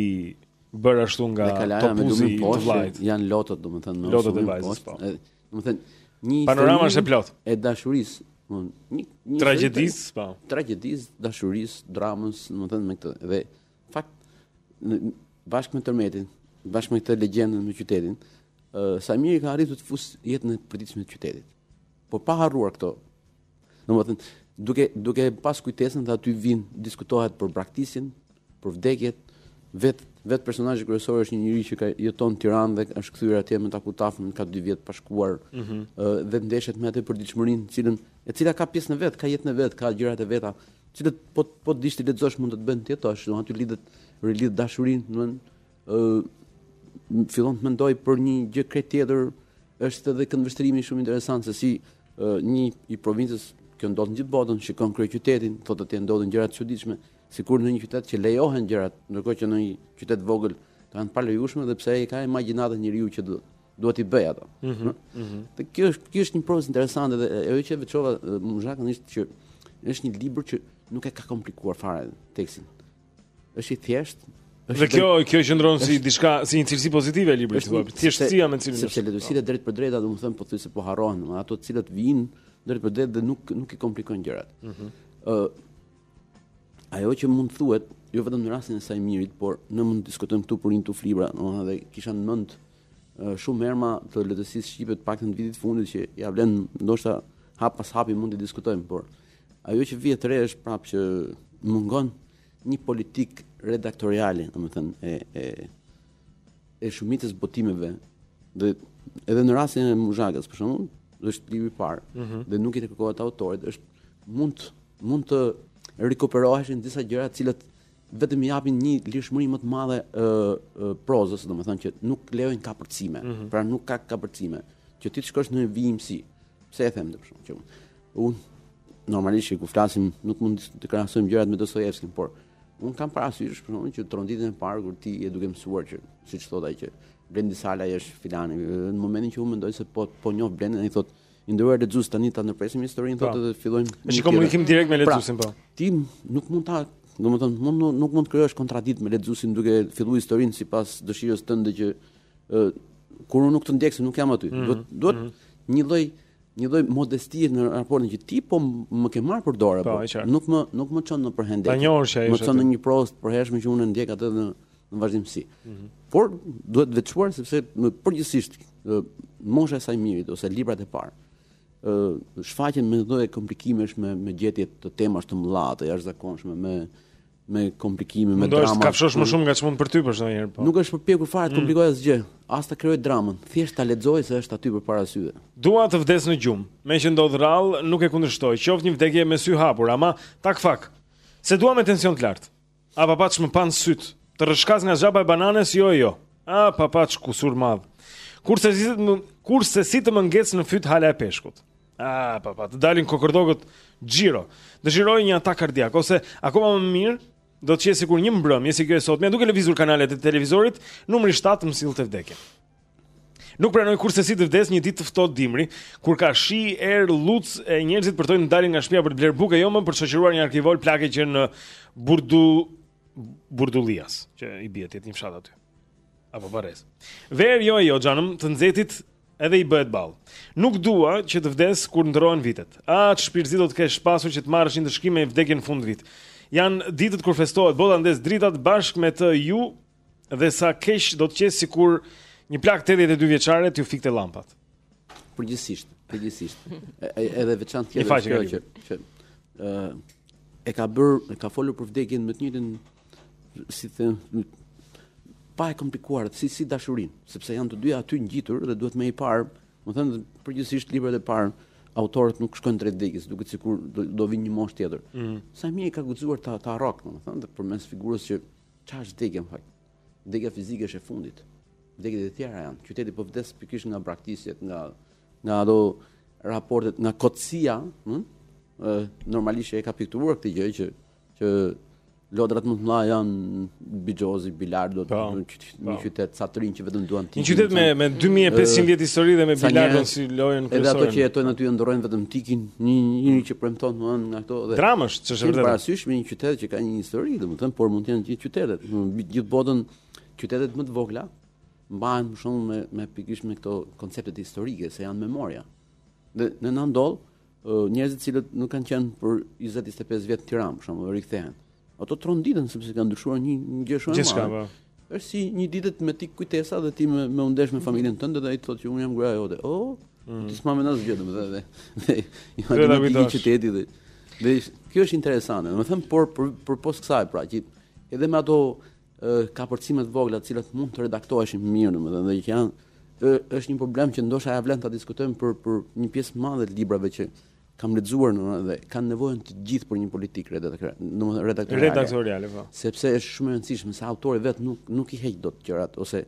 bërë ashtu nga topuzi i vllait. Janë lotët, domethënë, me lotët e vajzës. Po. Domethënë, një panoramë është e plotë. E dashurisë, domethënë, një një tragjedisë, po. Tragjedisë, dashurisë, dramës, domethënë me këtë. Dhe Fakt, në, bashkë me tërmetin, bashkë me këtë legjendën me qytetin, uh, Saimiri ka arritur të fusë jetën e përditshme të qytetit. Por pa harruar këto. Domethënë, duke duke pas kujtesën dhe aty vijnë diskutohet për braktisjen, për vdekjet, vetë vetë personazhi kryesor është një njeri që ka jeton në Tiranë dhe është kthyer atje me taku t'atin, ka dy vjet pa shkuar. Ëh, mm -hmm. dhe ndeshet me atë përditshmërinë, cilën e cila ka pjesën e vet, ka jetën e vet, ka gjërat e veta. Që të po po të dish t'i lexosh mund të të bëjnë të jetosh, domethënë aty lidhet rilidh dashurinë, domethënë ë fillon të mendojë për një gjë krejt tjetër, është edhe këndvështrimi shumë interesant se si ë një i provincës që ndodh në gjithë botën, shikon kryeqytetin, thotë atje ndodhin gjëra të çuditshme, sikur në një qytet që lejohen gjërat, ndërkohë që në një qytet të vogël janë të palejueshme dhe pse ai ka imagjinatën njeriu që do duhet t'i bëjë ato. Ëh. Mm -hmm. Dhe kjo është kjo është një provë interesante dhe ajo që veçova Muzhakën ishte që është një libër që nuk e ka komplikuar fare tekstin. Është i thjeshtë. Dhe kjo dhe, kjo qëndron si diçka si një cilësi pozitive e librit tuaj. Thjeshtësia me të cilën sepse letërsitë e drejtpërdrejta, domethënë pothuajse po harrohen, domethënë ato të cilat vijnë drejtpërdrejt dhe nuk nuk i komplikojnë gjërat. Ëh. Mm -hmm. uh, ajo që mund thuhet, jo vetëm në rastin e Saimirit, por ne mund të diskutojmë këtu për një tufë libra, domethënë dhe kisha në mend ëh Shumë emra të letërsisë shqipe të paktën të vitit të fundit që ia vlen ndoshta hap pas hapi mund t'i diskutojmë, por ajo që vihet re është prapë që mungon një politikë redaktoriale, domethënë e e e shumicës së botimeve dhe edhe në rastin e Muzhakës për shembull, është libri i parë mm -hmm. dhe nuk i kërkohet autorit, është mund mund të rikuperoheshin disa gjëra të cilat vetëm i japin një lirshmëri më të madhe prozës, domethënë që nuk lejojnë kapërcime. Mm -hmm. Pra nuk ka kapërcime. Që ti të shkosh në një vijimësi. Pse e them domethënë që unë normalisht që kur flasim nuk mund të krahasojmë gjërat me Dostojevskin, por un kam parasysh për shkakun që tronditja e parë kur ti je duke mësuar që siç thotë ai që Blendi Sala është filani. Në momentin që unë mendoj se po po njoh Blendin, ai thotë I nderuar lexues tani ta ndërpresim historinë thotë dhe të fillojmë. Ne shikojmë komunikim direkt me pra, lexuesin po. Ti nuk mund ta, domethënë, mund nuk mund të krijosh kontradiktë me lexuesin duke filluar historinë sipas dëshirës tënde që ë kur unë nuk të ndjek se nuk jam aty. Mhm, duhet duhet mhm. një lloj një lloj modestie në raportin që ti po më ke marrë për dorë po. Nuk më nuk më çon në përhendet. Ta njohësh ai. Më çon në një prost për hershme që unë ndjek atë në në vazhdimësi. Mm -hmm. Por duhet veçuar sepse në përgjithësisht mosha e Saimirit ose librat e parë ë shfaqen me ndonjë komplikimesh me me gjetje të temash të mëdha të jashtëzakonshme me me komplikime me drama. Do të kafshosh më shumë nga ç'mund përtyp çdo herë, po. Nuk është përpjekur fare të mm. komplikojë asgjë, as ta krijojë dramën, thjesht ta lexojë se është aty përpara syve. Dua të vdes në gjumë. Meqë ndodh rrallë, nuk e kundërshtoj. Qoftë një vdekje me sy hapur, ama tak fak. S'e dua me tension të lartë. A pa pa ç'më panë sytë. Të rrëshkas nga zhaba e bananes, jo e jo. A pa pa ç'kusur i madh. Kurrsesi të kurrsesi të më ngecë në fyt hala e peshkut. A pa pa, të dalin kokërdhokët xhiro. Dëshiroj një atak kardiak ose akoma më mirë, do të qe sikur një mbrëmje si kjo e sotme, duke lëvizur kanalet e televizorit, numri 7 më sillte vdekjen. Nuk pranoj kurrsesi të vdes një ditë të ftohtë dimri, kur ka shi, erë, llucë e njerëzit përtojnë të dalin nga shtëpia për të blerë bukë, jo më për të shoqëruar një arkivol plake që në Burdu Burdullias, që i bie ti një fshat aty. Apo Barres. Verë jo jo xhanum, të nxehtit s'i bëhet ballë. Nuk dua që të vdes kur ndërrohen vitet. Aq shpirtëzi do të kesh pasur që të marrësh një ndëshkim me vdekje në fundvit. Janë ditët kur festohet bota ndez dritat bashkë me të ju Dhe sa keq do të qe sikur një plakë 82 vjeçare t'ju fikte llampat. Përgjithsisht, përgjithsisht. Dhe e veçantë kjo është kjo që që ë e ka bërë, e ka folur për vdekjen me të njëjtin si të pa e komplikuar si si dashurinë, sepse janë të dyja aty ngjitur dhe duhen me i parë, domethënë përgjithsisht librat e parë autorët nuk shkojnë drejt vdekjes, duket sikur do, do vijë në një moshë tjetër. Mm. Sa mirë ka guxuar ta ta rrokë, domethënë, përmes figurës që Çfarë është vdekja më fal? Vdekja fizike është e fundit. Vdekjet e tjera janë. Qyteti po vdes pikërisht nga braktisjet, nga nga ato raportet, nga kotësia, hm? normalisht e ka pikturuar këtë gjë që që lodrat më të mëdha janë bixhozi, bilardo, po, në po. qytet sa të që vetëm duan t'ikin. Një qytet me me 2500 vjet histori dhe me bilardon si lojën kryesore. Edhe ato që jetojnë aty ëndërrojnë vetëm t'ikin, Një njeri që premton më nga këto dhe drama është, ç'është e vërteta. Parasysh me një qytet që ka një histori, domethënë, por mund të jenë gjithë qytetet, në gjithë botën qytetet më të vogla mbahen më shumë me me pikërisht me këto konceptet historike se janë memoria. Dhe në një farë mënyre, njerëzit që nuk kanë qenë për 25 vjet në Tiranë, për shembull, rikthehen. Ato tronditen sepse kanë ndryshuar një një gjë shumë e madhe. Po. Është si një ditë humbet ty kujtesa dhe ti më më gjendesh me familjen tënde dhe ai thotë që unë jam gruaja jote. O, mm. ti s'mban mend asgjë domethënë. Dhe i ka dhënë një qyteti dhe dhe kjo është interesante. Domethënë por për për pos kësaj pra që edhe me ato kapërcime të vogla të cilat mund të redaktoheshin mirë domethënë dhe që janë është një problem që ndoshta ja vlen ta diskutojmë për për një pjesë të madhe të librave që kam lexuar domethënë dhe kanë nevojën të gjithë për një politikë redaktor, domethënë redaktoriale. Redaktoriale, po. Sepse është shumë e rëndësishme se autori vetë nuk nuk i heq dot gjërat ose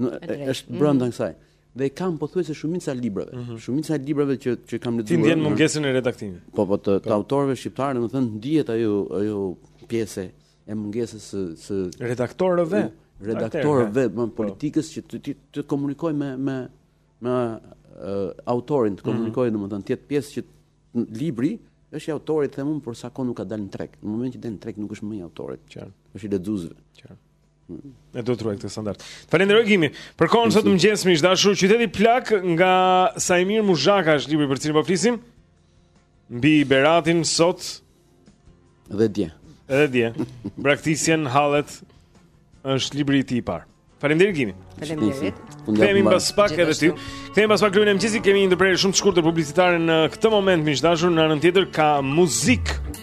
në, e, është mhm. brenda mm. kësaj. Dhe kam pothuajse shumica librave, mm -hmm. shumica librave që që kam lexuar. Ti ndjen mungesën e redaktimit. Po, po të, të po. autorëve shqiptarë, domethënë ndihet ajo ajo pjesë e mungesës së së redaktorëve, redaktorëve, më po. politikës që të, të, të komunikojnë me me me autorin të komunikojë, mm -hmm. domethënë të jetë pjesë që libri është i autorit them unë, por sa kohë nuk ka dalë në treg. Në momentin që del në treg nuk është më i autorit. Qartë. Është i lexuesve. Qartë. Mm. E do të ruaj këtë standard. Falenderoj Gimi. Për kohën sot mëngjes miq të dashur Qyteti plak nga Saimir Muzhaka është libri për të cilin po flisnim. Mbi Beratin sot dhe dje. Edhe dje. Braktisjen hallet është libri i tij i parë. Faleminderit Gimi. Faleminderit. Kthehemi pas pak edhe ti. Kthehemi pas pak Klubin e mëngjesit, kemi një ndërprerje shumë të shkurtër publicitare në këtë moment miq të dashur, në anën tjetër ka muzikë.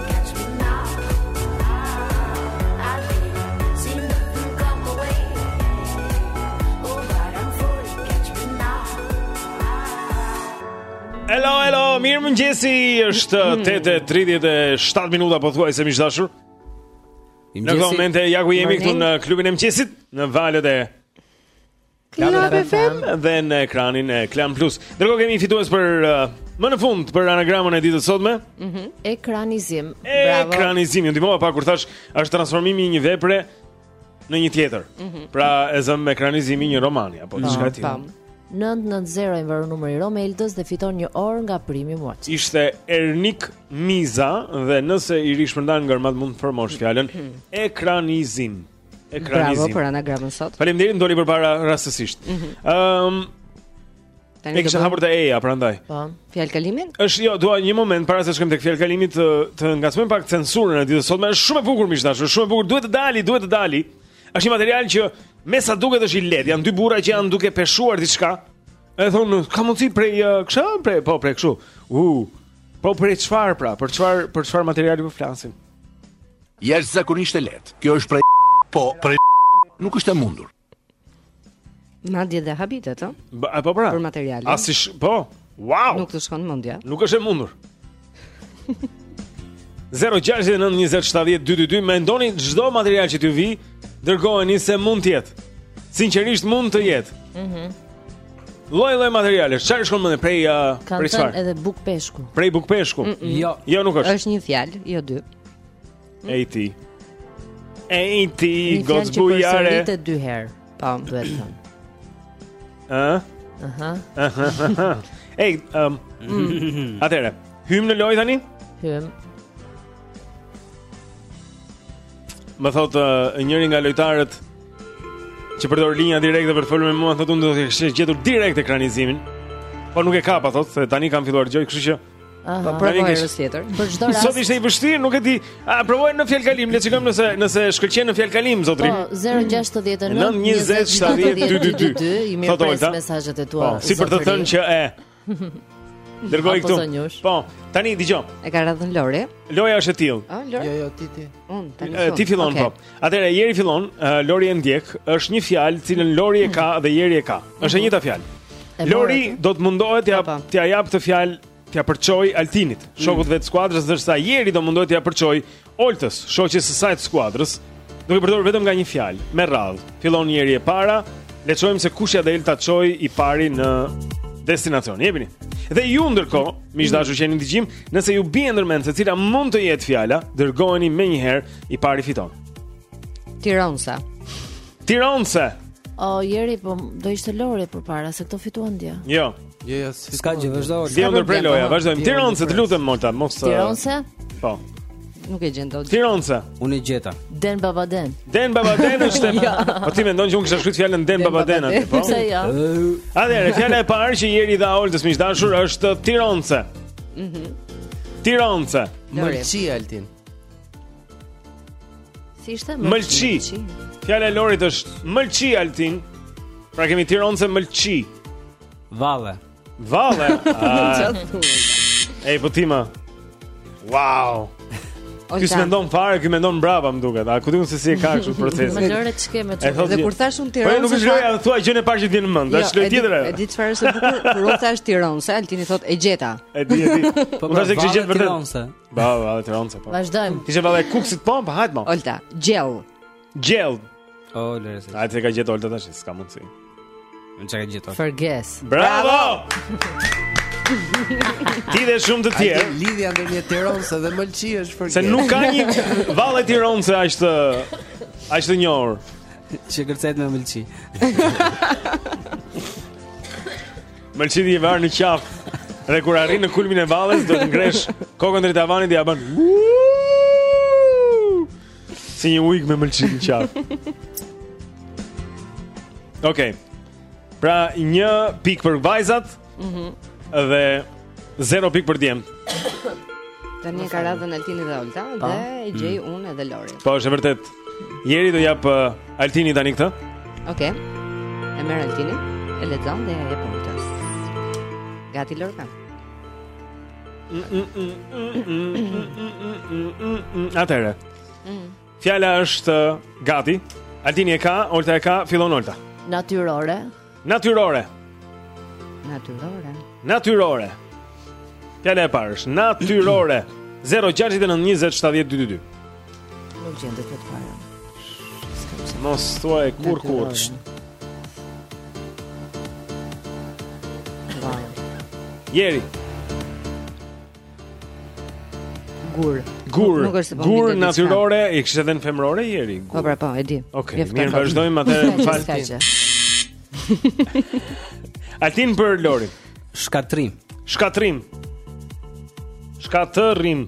Hello, hello, mirëmëngjesi, është 8.37 mm. minuta, pothuajse miq të dashur. Në këto momente, ja ku jemi këtu në Klubin e Mëngjesit, në valët e... Club FM dhe në ekranin e Klan Plus. Dërgo kemi fitues për uh, më në fund për anagramën e ditës së sotme. Mhm. Mm ekranizim. Bravo. Ekranizim. Ju ndihmova pak kur thashë është transformimi i një vepre në një tjetër. Mm -hmm. Pra e zëmë ekranizimi i një romani apo no, diçka tjetër. 990 i vërë numri i Romeldës dhe fiton një orë nga Primi Watches. Ishte Ernik Miza dhe nëse i rishpërndan gërmat mund të formosh fjalën, mhm. ekranizim. ekranizim. Bravo për anagramën sot. Faleminderit, më doli përpara rastësisht. Ëm mhm. mm -hmm. um, E kisha hapur te e-ja, prandaj. Po, fjalëkalimin? Është jo, dua një moment para se të shkojmë tek fjalëkalimi të të ngacmojmë pak censurën e ditës sot. Më është shumë e bukur miq të dashur, shumë e bukur. Duhet të dali, duhet të dali. Është një material që me sa duket është i lehtë. Janë dy burra që janë duke peshuar diçka. E thonë, ka mundsi prej kështu, prej po, prej kështu. U. Po prej çfarë pra? Për çfarë, për çfarë materiali po flasim? Jashtëzakonisht e lehtë, kjo është prej po prej nuk është e mundur. Madje dhe habitet, ë? Po apo pra? Për materialin. A si po? Wow. Nuk të shkon mendja. Nuk është e mundur. 0692070222 mendoni çdo material që t'ju vijë, dërgojeni se mund të jetë. Sinqerisht mund të jetë. Mhm. Mm Lloj lloj materiale. Çfarë shkon më prej uh, prej çfarë? Edhe bukë peshku. Prej bukë peshku. Mm -mm. Jo, jo nuk është. Është një fjalë, jo dy. Mm. Ej ti. Ej ti, goc bujare. Një fjalë që dy herë. Po, duhet të thënë. Ëh? Aha. Ej, ehm. Mm. Atëherë. Hyjmë në lojë tani? Hyjmë. Më thotë uh, njëri nga lojtarët Që përdor linjën direkte për të folur me mua, thotë unë do të kisha gjetur direkt ekranizimin. Po nuk e kapa thotë, se tani kam filluar dëgjoj, kështu që Po provoj një tjetër. Për çdo rast. Sot ishte i vështirë, nuk e di. E provojmë në fjalëkalim, le të shikojmë nëse nëse shkëlqen në fjalëkalim zotri. Po 069 20 70 222. Ju mirëpresim mesazhet e tua. Po, si për të thënë që e Dërgoj këtu. Po, tani dëgjoj. E ka radhën Lori. Loja është e tillë. Ëh, Lori. Jo, jo, ti ti. Unë tani. Uh, ti fillon okay. po. Atëherë Jeri fillon, uh, Lori e ndjek, është një fjalë, të cilën Lori e ka dhe Jeri e ka. Është e mhm. njëjta fjalë. Lori do të mundohet t'ia po, po. t'ia jap këtë fjalë, t'ia përçoj Altinit. Mm. Shokut të vet të skuadrës, ndërsa Jeri do mundohet t'ia përçoj Oltës, shoqes së saj të skuadrës, duke përdorur vetëm nga një fjalë, me radhë. Fillon Jeri e para, le të shohim se kush ia del ta çojë i pari në destinacion. Jepini. Dhe ju ndërkohë, miq të dashur që jeni në dëgjim, nëse ju bie ndërmend se cila mund të jetë fjala, dërgojeni menjëherë i pari fiton. Tironse. Tironse. O Jeri, po do ishte Lori përpara se këto fituan dia. Jo. Jo, jo, s'ka gjë, vazhdo. Ti ndër për loja, vazhdojmë. Tironse, të lutem Olta, mos uh, Tironse? Po. Nuk e gjen dot. Tironse. Unë e gjeta. Den baba den. Den baba den është. Jo. Po ti mendon që unë kisha shkruar fjalën den baba den aty, po? Pse jo? Atëherë, fjala e parë që Jeri dha Oltës miq të dashur është Tironse. Mhm. Tironse. Mëlçi Altin. Si ishte? Mëlçi. Fjala e Lorit është Mëlçi Altin. Pra kemi Tironse Mëlçi. Valle. Valle. Ej, po ti më. Wow. Ky s'mendon fare, ky mendon brava më duket. A kujton se si e ka kështu procesin. Më lër të shkoj atë. Dhe kur thash un po, Tiranë. Po nuk e gjej, thua gjënë e parë që vjen në mend. është jo, lojë tjetër. E di çfarë është bukur, kur un thash Tiranë, se Altini thotë e gjeta. E di, e di. Po pra, s'e gjet vërtet. Ba, ba, Tiranë. Po. Vazhdojmë. Kishe valle Kuksit po, hajt më. Olta, gjellë. Gjellë. Oh, lëre. A e ka gjetë Olta tash, s'ka mundsi. Unë s'kam gjetë. Fërgesë. Bravo! Ti dhe shumë të tjerë. Ai lidhja ndërmjet Tironës dhe mëlçi është fërgesë. Se nuk ka një valle tironse aq të aq të njohur që kërcehet me mëlçi. Mëlçinë e var në qafë. Dhe kur arrin në kulmin e valles do të ngresh kokën drejt tavanit dhe ia bën. Si një ujk me mëlçinë në qafë. Okej. Pra, një pikë për vajzat. Mhm. Dhe zero pikë për djemtë. Tani e ka radhën Altini dhe Olta dhe e gjej mm. unë edhe Lori. Po, është vërtet. Jeri do jap uh, Altini tani këtë. Okej. E merr Altini, e lexon dhe ia jep Oltës. Gati Lorka. Atëherë. Mm. Fjala është uh, gati. Altini e ka, Olta e ka, fillon Olta. Natyrore. Natyrore. Natyrore. Natyrore. Fjala e parë është natyrore. 069 20 70 222. Nuk e gjen dot këtë fare. Mos thua e kur kur. Jeri. Gur. Gur. Nuk është po Gur natyrore, e kishte edhe në femërore Jeri. Po pra po, e di. Okej, mirë, vazhdojmë atë fjalë. Altin për Lorin. Shkatërrim. Shkatërrim. Shkatërrim.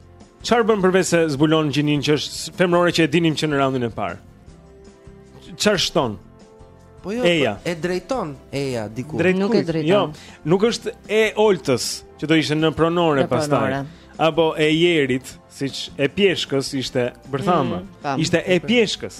Çfarë bën përveç se zbulon gjininë që është femërore që e dinim që në raundin e parë? Çfarë shton? Po jo, Eja. Po e drejton Eja diku. Drejt nuk e drejton. Jo, nuk është e Oltës që do ishte në pronore pastaj. Apo e Jerit, siç e pjeshkës ishte bërthama. Mm, ishte e pjeshkës.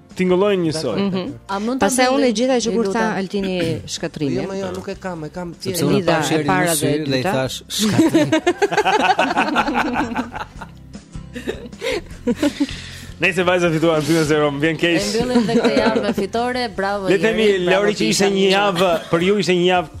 Tingëllojnë njësoj. Mhm. Pastaj unë e gjeta që kur tha Altini shkatërrim. Jo, jo, nuk e kam, e kam tjetër. Sepse unë thashë e para dhe e dyta. Dhe i thashë shkatërrim. Nëse vajzat fituan 2-0, më vjen keq. Ne mbyllim këtë javë me fitore. Bravo. Le të themi Lori që ishte një javë, për ju ishte një javë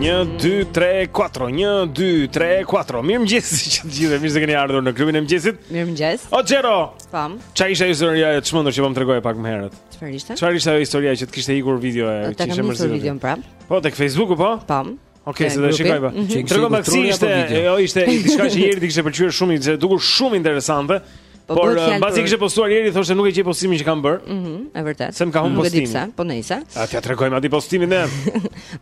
Një, dy, tre, katër, një, dy, tre, katër Mirëmëngjes që të gjithë mirë se këni ardhur në klubin e mëngjesit Mirëmëngjes O, Xhero Spam Ça ishte historia e çmendur që po më tregoje pak më herët Çfarë ishte? Çfarë ishte ajo historia që të kishte ikur videoja Të kam njësur video më prap Po, tek Facebooku po? Spam Ok, se do shikoj pa. Trego pak si ishte, jo ishte diçka që Jerit i kishte pëlqyer shumë, ishte dukur shumë interesante. Po Por eh, mbasi kishte postuar Jeri thoshte nuk e gjej postimin që kam bërë. Ëh, mhm, e vërtetë. Se më ka humbur postimi. Nuk e di pse, po nejse. A t'i tregojmë atë postimin ne?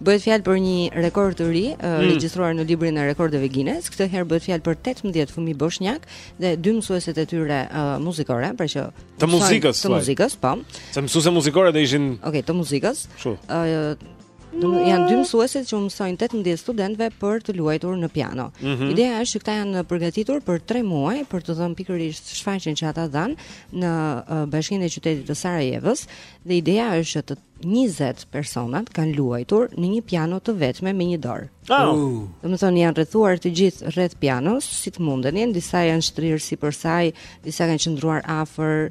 Bëhet fjalë për një rekord të ri, eh, mm. regjistruar në librin e rekordeve Guinness. Këtë herë bëhet fjalë për 18 fëmijë boshnjakë dhe dy mësueset e tyre eh, muzikore, pra që të muzikës, të muzikës, po. Se mësuese muzikore do ishin Okej, të muzikës. Ëh, Do të janë dy mësueset që u mësojnë 18 studentëve për të luajtur në piano. Mm -hmm. Ideja është që këta janë përgatitur për 3 muaj për të dhënë pikërisht shfaqjen që ata dhanë në uh, bashkinë e qytetit të Sarajevës dhe ideja është që të 20 personat kanë luajtur në një piano të vetme me një dorë. Oh. Uh. Domethënë janë rrethuar të gjithë rreth pianos, si të mundnin, disa janë shtrirë sipër saj, disa kanë qëndruar afër,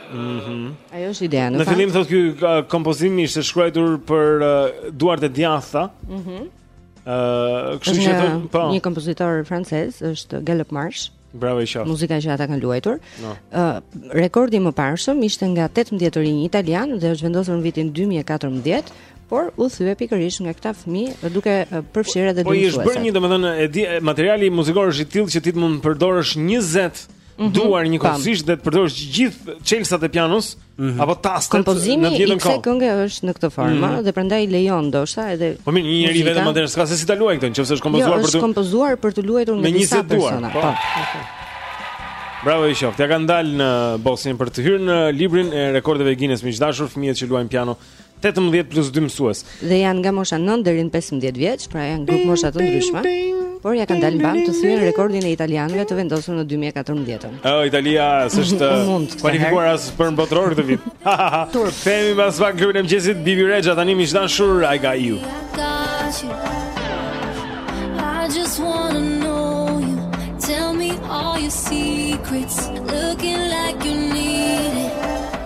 Mhm. Mm Ajo është ideja në fakt. Në fillim thotë ky uh, kompozim ishte shkruar për uh, duart e djathta. Mhm. Mm Ëh, uh, kështu që thotë, po. Një kompozitor francez është Galop Marsh. Bravo i qoftë. Muzika që ata kanë luajtur. Ëh, no. uh, rekordi i mëparshëm ishte nga 18 të rinj italianë dhe është vendosur në vitin 2014 por u thye pikërisht nga këta fëmijë duke përfshirë edhe dy mësueset. Po i është bërë një, domethënë, e di materiali muzikor është i tillë që ti mund të përdorësh 20 Mhm. duar njëkohësisht dhe të përdorësh gjithë çelësat e pianos mhm. apo tastet kompozimi në të njëjtën kohë. kënga është në këtë formë mhm. dhe prandaj lejon ndoshta edhe Po mirë, një njeri vetëm atë s'ka se si ta luajë këtë, nëse është kompozuar jo, për të. Jo, është kompozuar për të luajtur me disa persona. Po. po. Bravo i qoftë. Ia kanë dalë në Bosnje për të hyrë në librin e rekordeve Guinness miq të dashur, fëmijët që luajnë piano 18 plus 2 mësues. Dhe janë nga mosha 9 deri në 15 vjeç, pra janë grupmosha të ndryshme. Por ia kanë dalë mbanë të thyen rekordin e italianëve të vendosur në 2014-n. Ë oh, Italia s'është kualifikuar as për botëror këtë vit. Turp. Kthehemi pas pak klubin e mëngjesit Bebe Rexha tani miq të dashur I got you. I just wanna know you. Tell me all your secrets. Looking like you need it.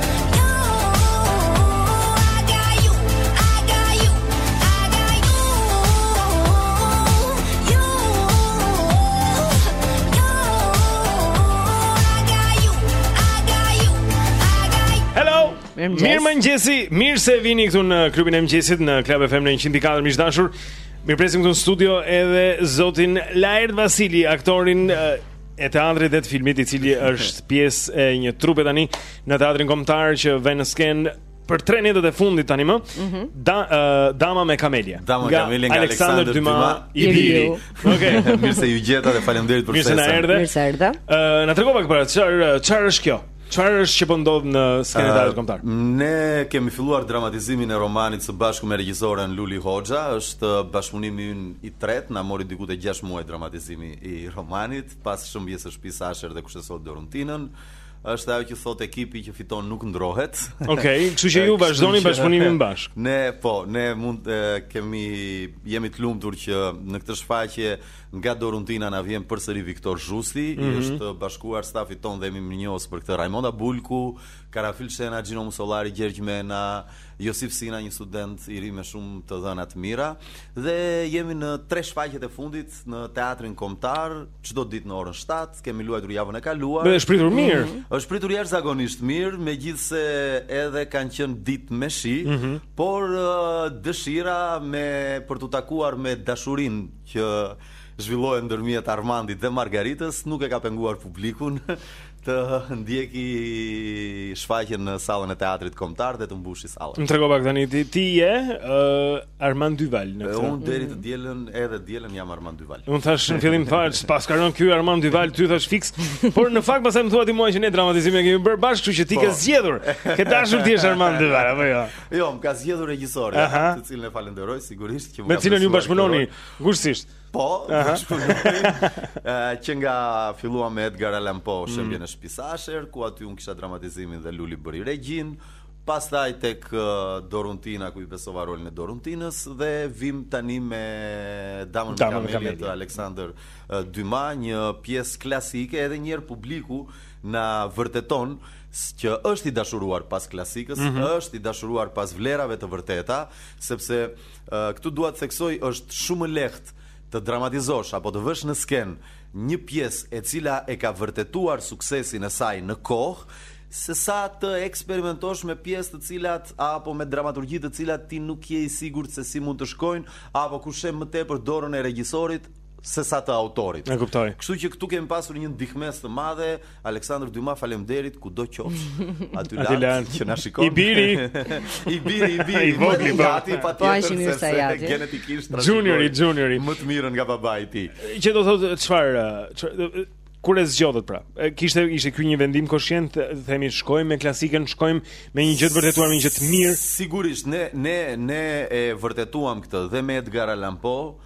Mirëmëngjesi, mirë se vini këtu në klubin e mëngjesit në Club FM në 104 miq të dashur Mirëpresim këtu në studio edhe zotin Laert Vasili, aktorin uh, e teatrit dhe të filmit i cili është pjesë e një trupe tani në teatrin kombëtar që vjen në skenë për tre netët e fundit tani më. Mhm. Da, uh, Dama me kamelia. Dama me kamelia nga Aleksandër Dyma, Dyma i biri. Okej. Mirë se ju gjeta dhe faleminderit për ftesën. Mirë se na erdhe. Mirë se erdhe. Ë uh, na trego pak pra çfarë çfarë është kjo? Çfarë është që po ndodh në skenën e Teatrit Kombëtar? Ne kemi filluar dramatizimin e romanit së bashku me regjisoren Luli Hoxha, është bashkëpunimi ynë i tretë, na mori diku te 6 muaj dramatizimi i romanit, pas Shembjes së shtëpisë Asher dhe Kush e solli Doruntinën. Është ajo që thot ekipi që fiton nuk ndërrohet. Okej, kështu që ju vazhdoni bashkëpunimin bashkë. Ne po, ne mund të, kemi jemi të lumtur që në këtë shfaqje Nga Doruntina na vjen përsëri Viktor Zhusti, mhm, i është bashkuar stafit tonë dhe jemi mirënjohës për këtë. Rajmonda Bulku, Karafil Shena, Xhino Musollari, Gjergj Mena, Josif Sina, një student i ri me shumë të dhëna të mira dhe jemi në tre shfaqjet e fundit në Teatrin Kombëtar, çdo ditë në orën 7, kemi luajtur javën e kaluar. Dhe është pritur mhm. mirë. Është pritur jashtëzakonisht mirë, megjithëse edhe kanë qenë ditë me shi, mhm, por dëshira me për t'u takuar me dashurinë që zhvillohet ndërmjet Armandit dhe Margaritës nuk e ka penguar publikun të ndjeki shfaqjen në sallën e teatrit kombëtar dhe të mbushi sallën. Më trego pak tani ti ti je uh, Armand Duval në këtë. Unë deri të dielën edhe të dielën jam Armand Duval. Unë thash në fillim thash paska rënë ky Armand Duval ty thash fiks, por në fakt pastaj më thua ti mua që ne dramatizimin e kemi bërë bashkë, kështu që ti ke po. zgjedhur. Ke dashur ti të jesh Armand Duval apo jo? Jo, më ka zgjedhur regjisorja, të cilën e falenderoj sigurisht që më ka. Me të cilën ju bashkëpunoni gjithashtu. Po, që kur filluam me Edgar Allan Poe, mm. shembjen e shtëpisë Asher, ku aty unë kisha dramatizimin dhe Luli bëri regjinë, pastaj tek Doruntina ku i besova rolin e Doruntinës dhe vijmë tani me Damën me kamelia të Aleksandër Dyma, një pjesë klasike edhe një herë publiku na vërteton që është i dashuruar pas klasikës, mhm, është i dashuruar pas vlerave të vërteta, sepse uh, këtu dua të theksoj është shumë më e lehtë të dramatizosh apo të vësh në skenë një pjesë e cila e ka vërtetuar suksesin e saj në kohë, se sa të eksperimentosh me pjesë të cilat apo me dramaturgji të cilat ti nuk je i sigurt se si mund të shkojnë apo ku sheh më tepër dorën e regjisorit se sa të autorit. E kuptoj. Kështu që këtu kemi pasur një ndihmës të madhe Aleksandër Dyma faleminderit kudo qofsh aty lart që na shikon. I biri. I biri, i biri. I vogli po. Ka patjetër, po, sesa i ati. Gjenetikisht trashë. Juniori, juniori. Më të mirën nga babai i tij. Që do të thotë çfarë kur e zgjodhët pra. Kishte ishte ky një vendim koshient, themi shkojmë me klasikën, shkojmë me një gjë të vërtetuar, me një gjë të mirë. Sigurisht ne ne ne e vërtetuam këtë dhe me Edgar Allan Poe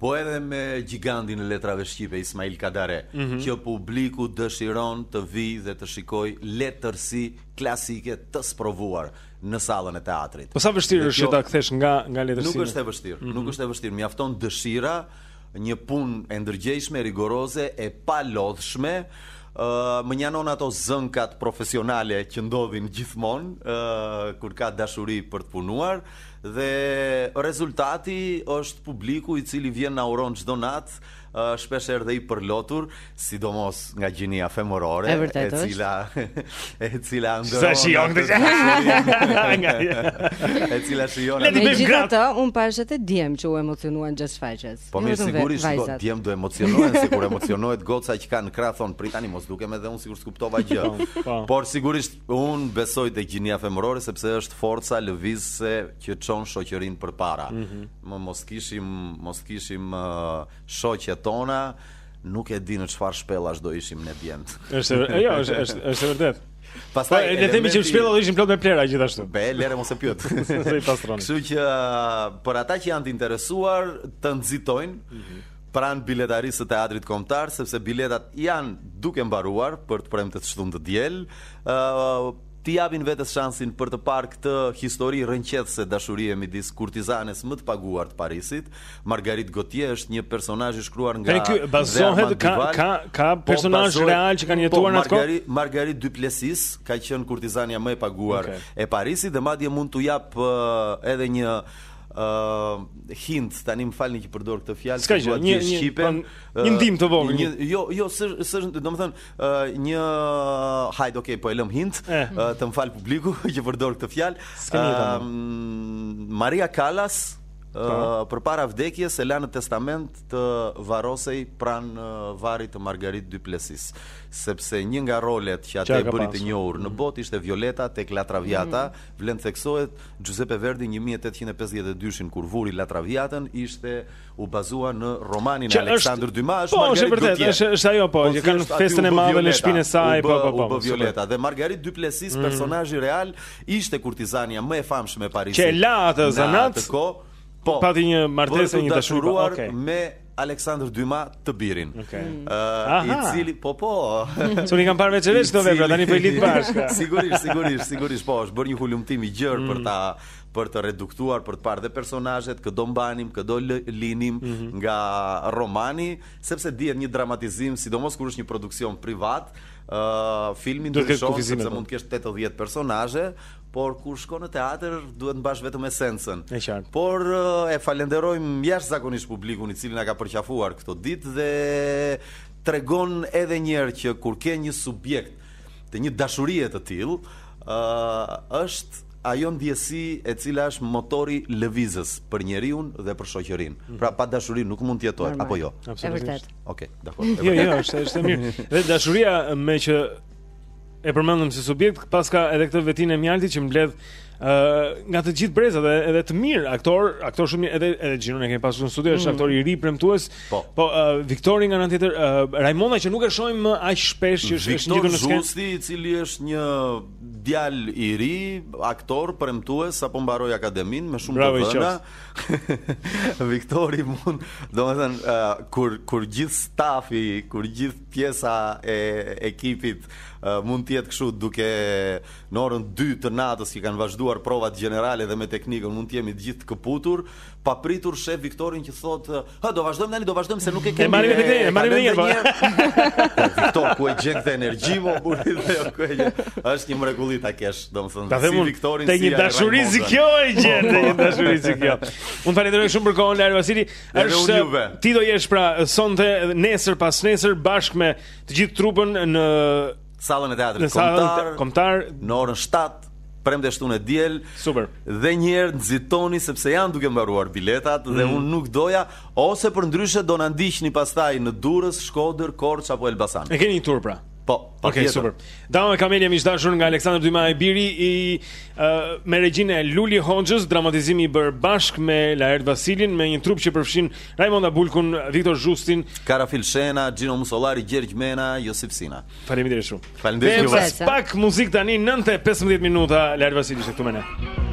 Po edhe me gjigantin e letrave shqipe Ismail Kadare, që publiku dëshiron të vijë dhe të shikojë letërsi klasike të sprovuar në sallën e teatrit. Po sa vështirë është që ta kthesh nga nga letërsia? Nuk është e vështirë, nuk është e vështirë, mjafton dëshira, një punë e ndërgjegjshme, rigoroze, e palodhshme, mënjanon ato zënkat profesionale që ndodhin gjithmonë kur ka dashuri për të punuar. Dhe rezultati është publiku i cili vjen na uron çdo natë, ë, shpesh herë dhe i përlotur, sidomos nga gjinia femërore, E e, vërtetë është. cila e cila Sa ëndërron shijon atë këtë që- Nga- dëshirim, e cila shijon Le atë t'i bëjmë gratë. Megjithatë, unë pashë edhe djem që u emocionuan gjatë shfaqjes. Po jo mirë, vetëm ve- sigurisht, do, vajzat. djem do emocionohen, se kur emocionohet goca që kanë krah, thonë, prit tani, mos dukem edhe unë sikur s'kuptova gjë. Po. Por sigurisht, Unë besoj tek gjinia femërore sepse është forca lëvizëse që çon shoqërinë përpara. Mm -hmm. Më mos kishim, mos kishim uh, shoqet tona, nuk e di në çfarë shpellash do ishim ne djemtë. Është, jo, është, është, është vërtet. Pastaj po, le të themi që shpella do ishin plot me plehra gjithashtu. Lëre, lëre mos e pyet. Kështu që uh, për ata që janë të interesuar të nxitojnë, mm -hmm pranë biletarisë së Teatrit Kombëtar, sepse biletat janë duke mbaruar për të premte të shtunë të diel. Ë t'i japin vetes shansin për të parë këtë histori rrënqethëse dashurie midis kurtizanes më të paguar të Parisit. Margarit Gotje është një personazh i shkruar nga Tani ky bazohet ka ka ka po, personazhe po, realë që kanë po, jetuar po, në atë kohë. Margarit Duplessis ka qenë kurtizania më e paguar okay. e Parisit dhe madje mund t'u jap edhe një uh, hint tani më falni që përdor këtë fjalë që dua të shqip e një ndihmë të vogël një jo jo s'është domethënë uh, një hajde okay po e lëmë hint eh. uh, të më falë publiku që përdor këtë fjalë uh, Maria Callas Uh, përpara vdekjes e la në testament të varosej pranë uh, varit të Margarit Duplessis sepse një nga rolet që atë e bëri të njohur në mm. botë ishte Violeta tek La Traviata mm. Vlen të theksohet, Xhuzepe Verdi një mijë e tetëqind e pesëdhjetë e dyshin kur vuri La Traviatën ishte bazuar në romanin e Aleksandër Dyma, është Margarit Gotje. Po, është vërtet, është ajo po, që kanë festën e madhe në shpinë e saj, po po po. U bë Violeta dhe Margarit Duplessis mm. personazhi real ishte kurtizania më e famshme e Parisit. Që la atë zanat. Po. Pati një martesë, një dashuri, okay. me Aleksandr Dyma të birin. Okej. Okay. Uh, I cili po po. Se unë i kam parë veçërisht këto vepra, tani po i lidh bashkë. sigurisht, sigurisht, sigurisht po, është bërë një hulumtim i gjerë mm. për ta për të reduktuar, për të parë dhe personazhet kë do mbanim, kë do linim mm -hmm. nga romani, sepse dihet një dramatizim, sidomos kur është një produksion privat, uh, filmi ndryshon sepse po. mund të kesh 80 personazhe, por kur shkon në teatër duhet mbash vetëm esencën. E qartë. Por e falënderojmë jashtëzakonisht publikun i cili na ka përqafuar këto ditë dhe tregon edhe një herë që kur ke një subjekt të një dashurie të tillë, ë uh, është ajo ndjesi e cila është motori lëvizës për njeriun dhe për shoqërinë. Mm -hmm. Pra pa dashuri nuk mund të jetohet apo jo. Absolutisht. Okej, okay, dakor. Jo, jo, është është mirë. Dhe dashuria meqë e përmendëm si subjekt, paska edhe këtë vetinë e mjaltit që mbledh ë uh, nga të gjithë brezat edhe, edhe të mirë, aktorë, aktorë shumë të mirë, edhe edhe Gjinon e kemi pasur në studio, është mm. aktor i ri premtues. Po, po uh, Viktori nga ana tjetër, uh, Raimonda që nuk e shohim më aq shpesh që është është ndjekur në skenë. Viktor i cili është një djalë i ri, aktor premtues sapo mbaroi akademinë me shumë të vëna. Viktori mund, domethënë uh, kur kur gjithë stafi, kur gjithë pjesa e ekipit mund të jetë kështu duke në orën 2 të natës që kanë vazhduar provat gjenerale dhe me teknikën mund të jemi të gjithë të këputur, papritur shef Viktorin që thotë, "Hë, do vazhdojmë tani, do vazhdojmë se nuk e kemi." E marrim edhe këtë, e marrim edhe një herë. Po. Viktor, ku e gjen këtë energji mor burrë dhe ku e gjen? Është një mrekulli ta kesh, domethënë, ta si Viktorin si. Te një dashuri si kjo e gjen, po, po. një dashuri si kjo. Unë të falënderoj shumë për kohën Laert Vasili. Edhe juve. Ti do jesh pra sonte nesër pasnesër bashkë me të gjithë trupën në sallën e teatrit kombëtar. Kombëtar në orën 7 premte shtunë diel. Super. Dhe një herë nxitoni sepse janë duke mbaruar biletat mm. dhe unë nuk doja ose përndryshe do na ndiqni pastaj në Durrës, Shkodër, Korçë apo Elbasan. E keni një tur pra. Po, po okay, super. Dama me Kamelia miq të dashur nga Aleksandër Dyma i biri i uh, me regjinë e Luli Hoxhës, dramatizimi i bërë bashkë me Laert Vasilin me një trupë që përfshin Raimonda Bulkun, Viktor Zhustin, Karafil Shena, Gjino Musollari, Gjergj Mena, Josip Sina. Faleminderit shumë. Faleminderit ju. Pas pak muzikë tani 9:15 minuta Laert Vasili ishte këtu me ne. Thank you.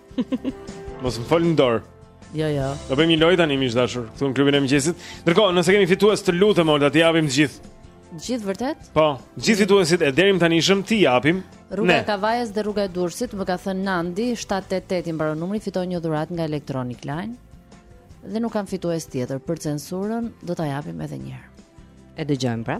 Mos më fol në dorë. Jo, jo. Do bëjmë një lojë tani miq të dashur, këtu në klubin e mëngjesit. Ndërkohë, nëse kemi fitues të lutem Olta, t'i japim të gjithë. Të gjithë vërtet? Po, të gjithë fituesit e deritanishëm t'i japim. Rruga e Kavajës dhe rruga e Durrësit, më ka thënë Nandi, 788 i mbaron numri, fiton një dhuratë nga Electronic Line. Dhe nuk kam fitues tjetër për censurën, do ta japim edhe një herë. E dëgjojmë pra.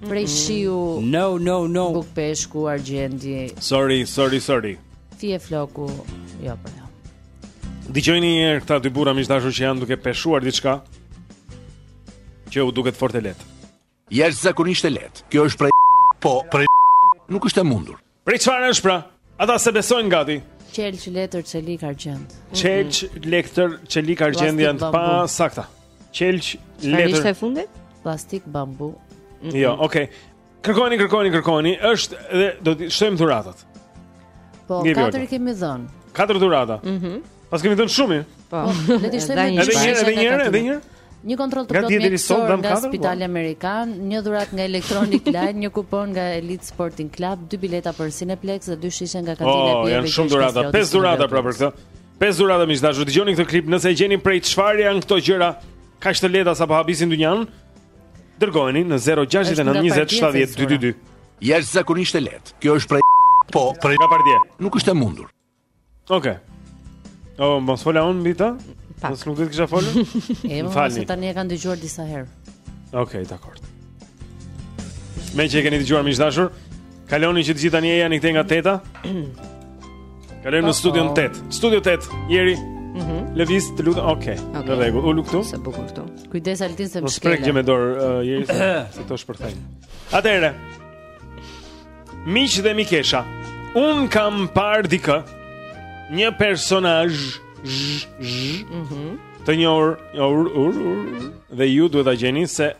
Prej mm. shiu. No, no, no. Buk peshku argjendi. Sorry, sorry, sorry. Fije floku. Jo, po jo. Dëgjojini një herë këta dy burra miq të dashur që janë duke peshuar diçka që u duket fort e lehtë. Jashtëzakonisht e lehtë. Kjo është prej po prej nuk është e mundur. Prej çfarë është pra? Ata se besojnë gati. Qelq letër çelik argjend. Qelq letër çelik argjend janë të pasakta. Qelq letër. Ishte fundit? Plastik bambu. Mm -mm. Jo, okay. Kërkoni, kërkoni, kërkoni. Është dhe do të shtojmë dhuratat. Po, katër i kemi dhënë. Katër dhurata. Mhm. Mm Pas kemi dhënë shumë. Po. po le të shtojmë edhe një herë, edhe një herë, edhe një Një kontroll të plotë mjekësor nga Spitali Amerikan, një dhuratë nga Electronic Line, një kupon nga Elite Sporting Club, dy bileta për Cineplex dhe dy shishe nga kantina e pijeve. Janë shumë dhurata, pesë dhurata pra për këtë. Pesë dhurata miq të dashur, dëgjoni këtë klip nëse e gjeni prej çfarë janë këto gjëra kaq të lehta sa po habisin dynjan. Dërgojeni në 069 20 70 222. Jashtëzakonisht e lehtë. Kjo është prej po, prej nga partia. Nuk është e mundur. Okej. Okay. O, oh, mos fola unë mbi ta? Pak. Mos nuk do të kisha folur? e, më falni. Tani e kanë dëgjuar disa herë. Okej, okay, dakord. Meqë e keni dëgjuar miq të dashur, kaloni që të gjithë tani andej këtej nga teta. Kalojmë në studion 8. Studio 8, Jeri. Mhm. Mm Lëviz të lutem. Okej. Okay. Okay. Në rregull. Ulu këtu. Sa bukur këtu. Kujdes Altin se më shkel. Mos prek gjë me dorë, uh, Jeri. Se të shpërthej. Atëherë. Miq dhe mikesha, un kam parë dikë një personazh zh zh mhm. të njohur ur ur dhe ju duhet ta gjeni se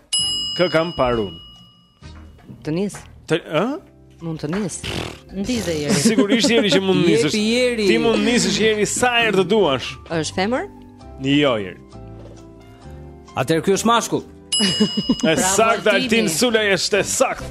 kë kam parë un. Të nis. Të ë? Mund të nis. Ti dhe Jeri. Sigurisht Jeri që mund të nisësh. Ti mund të nisësh Jeri sa herë të duash. Është femër? Jo Jeri. Atëherë ky është mashkull. E saktë Altin Sulaj është e saktë.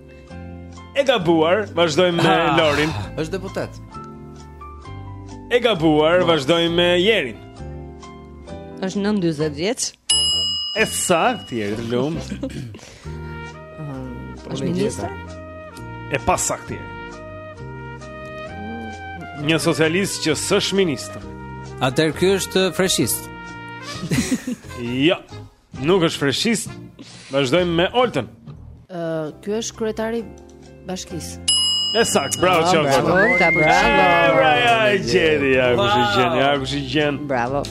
E gabuar, vazhdojmë me ah, Lorin. Është deputet. E gabuar, vazhdojmë me Jerin. Është nën 40 vjeç. E saktë, Jeri, të lum. Është ministër. E pasaktë. Një socialist që s'është ministër. Atëherë ky është FRESSH-ist. Jo. Nuk është FRESSH-ist. Vazhdojmë me Oltën. Ë, uh, ky është kryetar i bashkisë. E saktë, bravo çon. Ah, bravo, Olta, bravo. Bravo, Jeri, ja ku si gjen, ja ku si gjen. Bravo.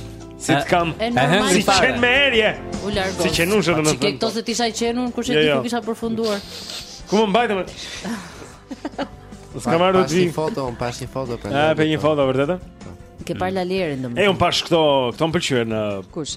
Si të kam, e eh, si të qenë me erje U largohë Si qenë unë shëtë në thëmë Këto se t'isha i qenë unë, kur që jo, ti jo. ku kisha përfunduar Ku më mbajtë me Ska marrë të vi Pashë një foto, unë pashë një foto A, pe një foto, vërtete? Ke parë Lal Erin, do më E, unë pashë këto, këto më pëlqyen në Kush?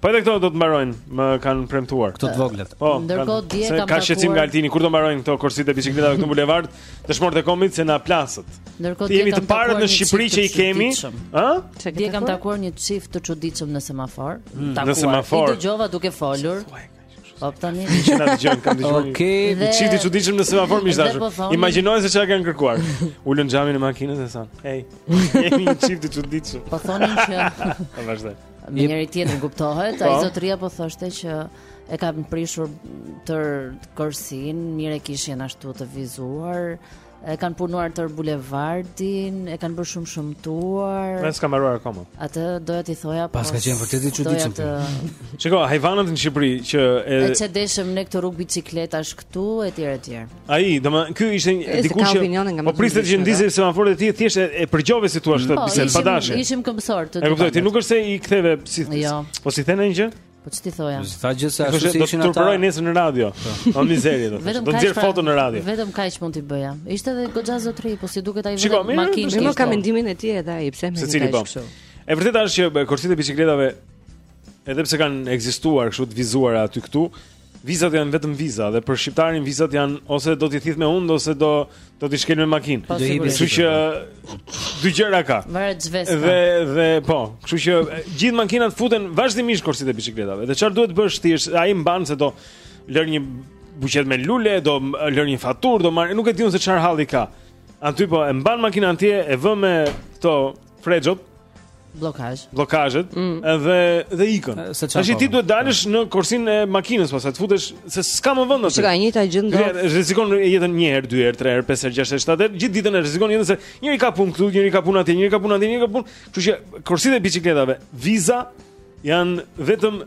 Po edhe këto do të mbarojnë, më kanë premtuar. Këto të voglat. Po. Ndërkohë dje kam takuar. Ka shqetësim nga Altini kur do mbarojnë këto korsitë e biçikletave këtu në bulevard, Dëshmorët e Kombit se na plasët. Ndërkohë dje kam takuar. Jemi të parët në Shqipëri që i kemi, ë? Dje kam takuar një çift të çuditshëm në semafor. Hmm. Në semafor. I dëgjova duke folur. Po tani. Që na dëgjojnë kanë dëgjuar. Okej, okay. çift i çuditshëm në semafor mish dashur. Po Imagjinoj se çfarë kanë kërkuar. Ulën xhamin e makinës e thonë. Ej. Jemi një çift i çuditshëm. Po thonin që. Po vazhdo. Me njëri-tjetrin kuptohet, po. ai zotëria po thoshte që e kanë prishur tërë korsinë, mirë e kishin ashtu të vizuar, e kanë punuar tërë bulevardin, e kanë bërë shumë shëmtuar. Po s'ka mbaruar akoma. Atë doja t'i thoja pas. Paska qenë vërtet i çuditshëm. Të... Shiko, hajvanët në Shqipëri që e ç'e deshëm ne këtë rrugë biçikletash këtu etj etj. Ai, domethënë ky ishte një dikush që po priste që të ndizej semafori e ti thjesht e përgjove si thua këtë po, bisedë pa dashje. Ishim këmbësor të dy. E kuptoj, ti nuk është se i ktheve si jo. po s'i the një gjë? Po ç't'i thoja? Gjithsesi ashtu si ishin ata. Do të turpëroj nesër në radio. Po. O mizeri do të. Do të nxjerr pra, foto në radio. Vetëm kaq mund t'i bëja. Ishte edhe goxha zotri, po si duket ai vetëm makinë. Shiko, nuk ka mendimin e tij edhe ai, pse më thua po. kështu. E vërteta është që korsitë e biçikletave edhe pse kanë ekzistuar kështu të vizuara aty këtu, Vizat janë vetëm viza dhe për shqiptarin vizat janë ose do t'i thith me hundë ose do do t'i shkel me makinë. Po, do i bëj. Kështu që dy gjëra ka. Varet ç'viza. Dhe dhe po, kështu që gjithë makinat futen vazhdimisht korsitë e biçikletave. Dhe çfarë duhet të bësh ti është ai mban se do lërë një buqetë me lule, do lërë një faturë, do marrë, nuk e di unë se çfarë halli ka. Aty po e mban makinën atje, e vë me këto Frexhot. Bllokazh. Bllokazhet mm. dhe dhe ikën. Tash ti duhet dalësh në korsinë e makinës pastaj të futesh se s'ka më vend aty. Se e njëjta gjë ndodh. Rrezikon jetën një herë, dy herë, tre herë, pesë herë, gjashtë herë, shtatë herë, gjithë ditën e rrezikon jetën se njëri ka punë këtu, njëri ka punë atje, njëri ka punë atje, njëri ka punë. Kështu që korsitë e biçikletave, viza janë vetëm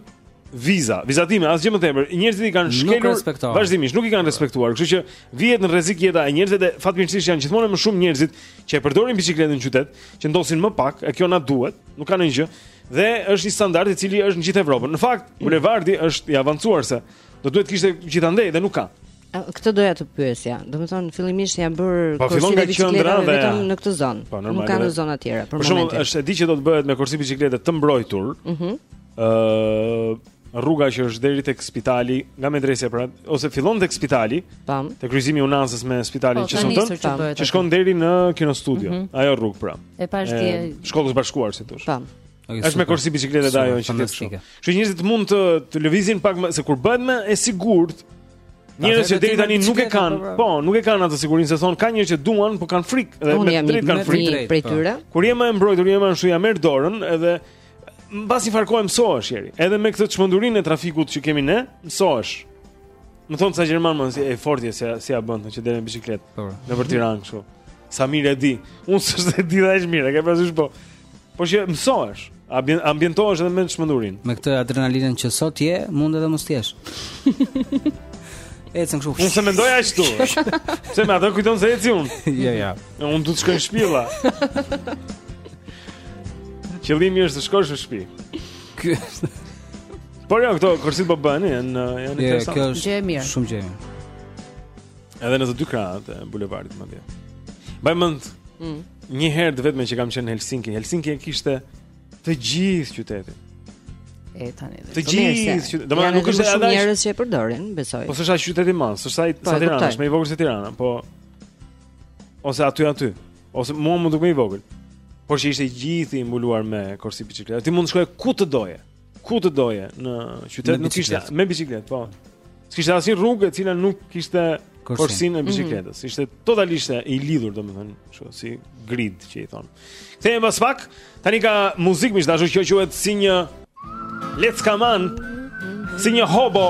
viza, vizatime, asgjë më tepër. Njerëzit i kanë shkelur vazhdimisht, nuk i kanë respektuar. Kështu që vihet në rrezik jeta e njerëzve dhe fatmirësisht janë gjithmonë më shumë njerëzit që e përdorin biçikletën në qytet, që ndotin më pak, e kjo na duhet, nuk kanë gjë. Dhe është një standard i cili është në gjithë Evropën. Në fakt, bulevardi është i avancuar se do duhet të kishte gjithandej dhe nuk ka. Këtë doja të pyesja. Domethënë fillimisht janë bërë po, korsitë e biçikletave vetëm në këtë zonë. Po, nuk ka në zona të tjera për momentin. Por është e di që do të bëhet me korsi biçiklete të mbrojtur. Ëh. Mm uh, rruga që është deri tek spitali, nga medresja pra, ose fillon tek spitali, tam, te kryqëzimi i Unazës me spitalin po, që sonë, që shkon deri në Kinostudio. Mm -hmm. Ajo rrugë pra. E pa është e, Shkollës së Bashkuar si i thonë. Tam. Okay, është me korsi biçikletë ajo që ti thua. Kështu njerëzit mund të lëvizin pak më se kur bëhet më e sigurt. Njerëzit që deri tani nuk e kanë, po, po, nuk e kanë atë sigurinë se thonë ka njerëz që duan, por kanë frikë dhe me të drejtë kanë frikë prej po. tyre. Kur jemi më mbrojtur, jemi më ashtu ja merr dorën edhe mbas njëfarë kohe mësohet njeri. Edhe me këtë çmendurinë e trafikut që kemi ne, mësohesh. Më thonë ca gjermanë si e fortë se si ja bën që del me biçikletë. Po. Nëpër Tiranë kështu. Sa mirë e di. Unë s'është e di dash mirë, e ke parasysh po. Po që mësohesh, ambientohesh edhe me çmendurinë. Me këtë adrenalinën që sot je, mund edhe mos të jesh. Ecën kështu. Unë s'e mendoj ashtu. Se më ato kujton se eci unë. Jo, jo. Unë do të shkoj në shpi la. Qëllimi është të shkosh në shtëpi. Ky është. Por jo, këto korsitë po bëni, janë janë interesante. Kjo është gjë e mirë. Shumë gjë e mirë. Edhe në të dy krahët e bulevardit madje. Mbaj mend. Mm. Një herë të vetme që kam qenë në Helsinki, Helsinki e kishte të gjithë qytetin. E tani. Të po gjithë qytetin, domethënë nuk është edhe njerëz që e përdorin, besoj. Po s'është qyteti i madh, s'është sa po, sa Tirana, është më i vogël se Tirana, po ose aty aty, ose mua m'u duk më i vogël. Por që ishte i gjithi i mbuluar me korsi biçikletë. Ti mund të shkoje ku të doje. ku të doje në qytet nuk ishte me biçikletë, po. S'kishte asnjë rrugë e cila nuk kishte korsinë e mhm. biçikletës. Ishte totalisht i lidhur, domethënë, kështu si grid që i thonë. Kthehemi pas pak. Tani ka muzikë miq të dashur që quhet si një Let's come on. Si një hobo.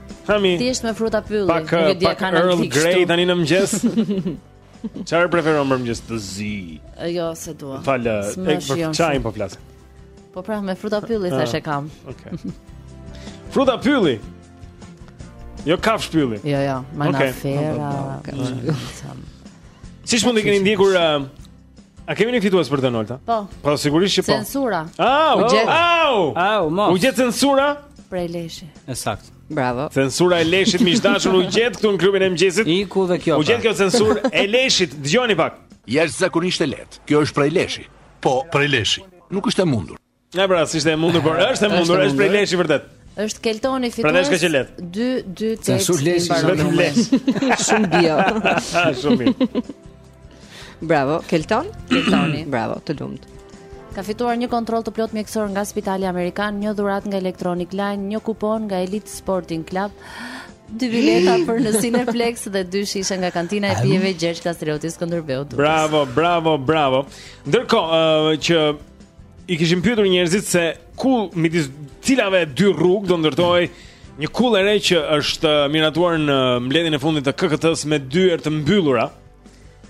Hami. Thjesht me fruta pylli. Pak uh, pak Earl Grey tani në mëngjes. Çfarë preferon për mëngjes të zi? Jo, s'e dua. Fal, uh, e për çajin po flas. Po pra, me fruta pylli ah, thashë e kam. Okej. Fruta pylli. Jo kafshë pylli. Jo, jo, manaferra. Okay. Siç mund të keni ndjekur uh, A kemi një fitues për të Nolta? Po. Po sigurisht që po. Censura. Au, u gjet. Au! Au, mos. U gjet censura? Prej leshi. E saktë. Bravo. Censura e leshit miq të dashur u gjet këtu në klubin e mëngjesit. Iku dhe kjo. U gjet pra. kjo censurë e leshit. Dëgjoni pak. Jashtëzakonisht e lehtë. Kjo është prej leshi. Po, prej leshi. Nuk është e mundur. Ja pra, s'është e mundur, por është e mundur, është prej leshi vërtet. Është Keltoni fitues. Prandaj është kaq e lehtë. 2 2 8. Censurë leshi, vetëm lesh. Shumë bio. Shumë mirë. Bravo, Kelton. Keltoni. Bravo, të lumtë. Ka fituar një kontroll të plotë mjekësor nga Spitali Amerikan, një dhuratë nga Electronic Line, një kupon nga Elite Sporting Club, dy bileta për në Cineplex dhe dy shishe nga kantina e pijeve Gjergj Kastrioti Skënderbeu. Bravo, bravo, bravo. Ndërkohë uh, që I kishim pyetur njerëzit se ku midis cilave dy rrugë do ndërtohej një kullë e re që është uh, miratuar në mbledhjen e fundit të KKT-së me dyer të mbyllura.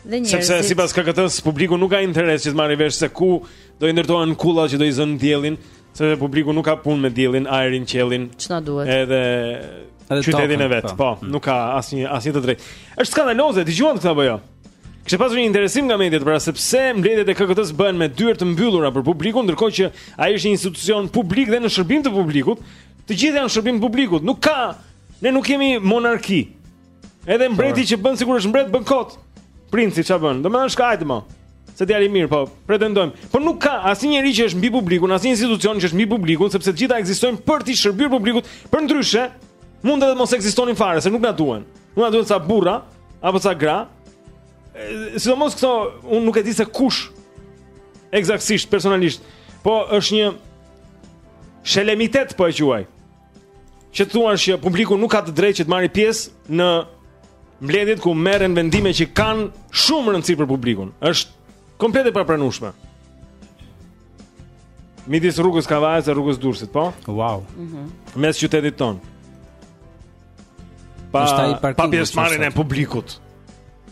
Dhe njerëzit. Sepse sipas KKT-së publiku nuk ka interes që të marrë vesh se ku do i ndërtohen kullat që do i zënë diellin, sepse publiku nuk ka punë me diellin, ajrin, qiellin. Ç'na duhet? Edhe qytetin e vet. Po, po, nuk ka asnjë asnjë të drejtë. Është skandaloze, e dëgjuat këtë apo jo? Kishte pasur një interesim nga mediat pra sepse mbledhjet e KKT-së bëhen me dyer të mbyllura për publikun, ndërkohë që ai është një institucion publik dhe në shërbim të publikut, të gjithë janë në shërbim të publikut. Nuk ka ne nuk kemi monarki. Edhe mbreti që bën sikur është mbret bën kot. Princi ç'a bën? Domethënë, hajt më. Se djali mirë, po pretendojmë. Po nuk ka asnjë njeri që është mbi publikun, asnjë institucion që është mbi publikun, sepse të gjitha ekzistojnë për t'i shërbyer publikut. Përndryshe, mund edhe mos ekzistonin fare, se nuk na duhen. Nuk na duhen ca burra, apo ca gra, sidomos këto, unë nuk e di se kush ekzaktësisht personalisht, po është një shelemitet po e quaj. Që të thuash që publiku nuk ka të drejtë që të marrë pjesë në mbledhjet ku merren vendime që kanë shumë rëndësi për publikun. Është komplet e papranueshme. Midis rrugës së Kavajës e rrugës së Durrësit, po? Wow. Mhm. Mm Mes qytetit tonë. Pa pa pjesëmarrjen e publikut.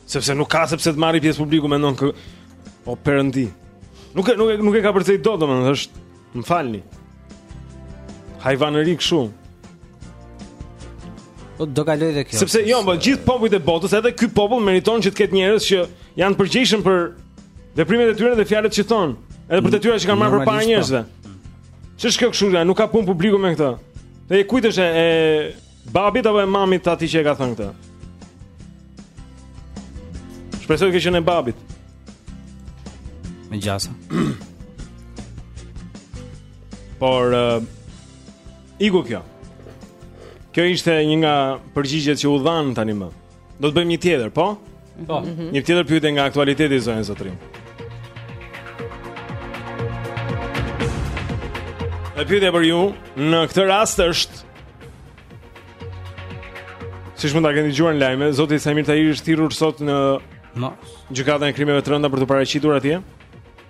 Sepse nuk ka se pse të marrë pjesë publiku mendon kjo perëndi. Nuk e nuk e nuk e kapërcej dot domethënë, është më falni. Hajvanëri kështu. Po do kalojë dhe kjo. Sepse jo, po gjithë popujt e botës, edhe ky popull meriton që të ketë njerëz që janë të përgjegjshëm për Veprimet e tyre dhe fjalët që thonë, edhe për detyrat që kanë marrë përpara po. njerëzve. Ç'është kjo kështu, nuk ka punë publiku me këtë. E kujt është e babit apo e mamit atij që e ka thënë këtë? Shpresoj që ka qenë e babit. Me gjasa. Por uh, iku kjo. Kjo ishte një nga përgjigjet që u dhanë tani më. Do të bëjmë një tjetër, po? Po. Mm -hmm. Një tjetër pyetje nga aktualiteti zonja dhe zotërinj. Dhe pyetja për ju në këtë rast është Siç mund ta keni dëgjuar në lajme, Zoti Saimir Tahiri është thirrur sot në no. gjykatën e krimeve të rënda për t'u paraqitur atje?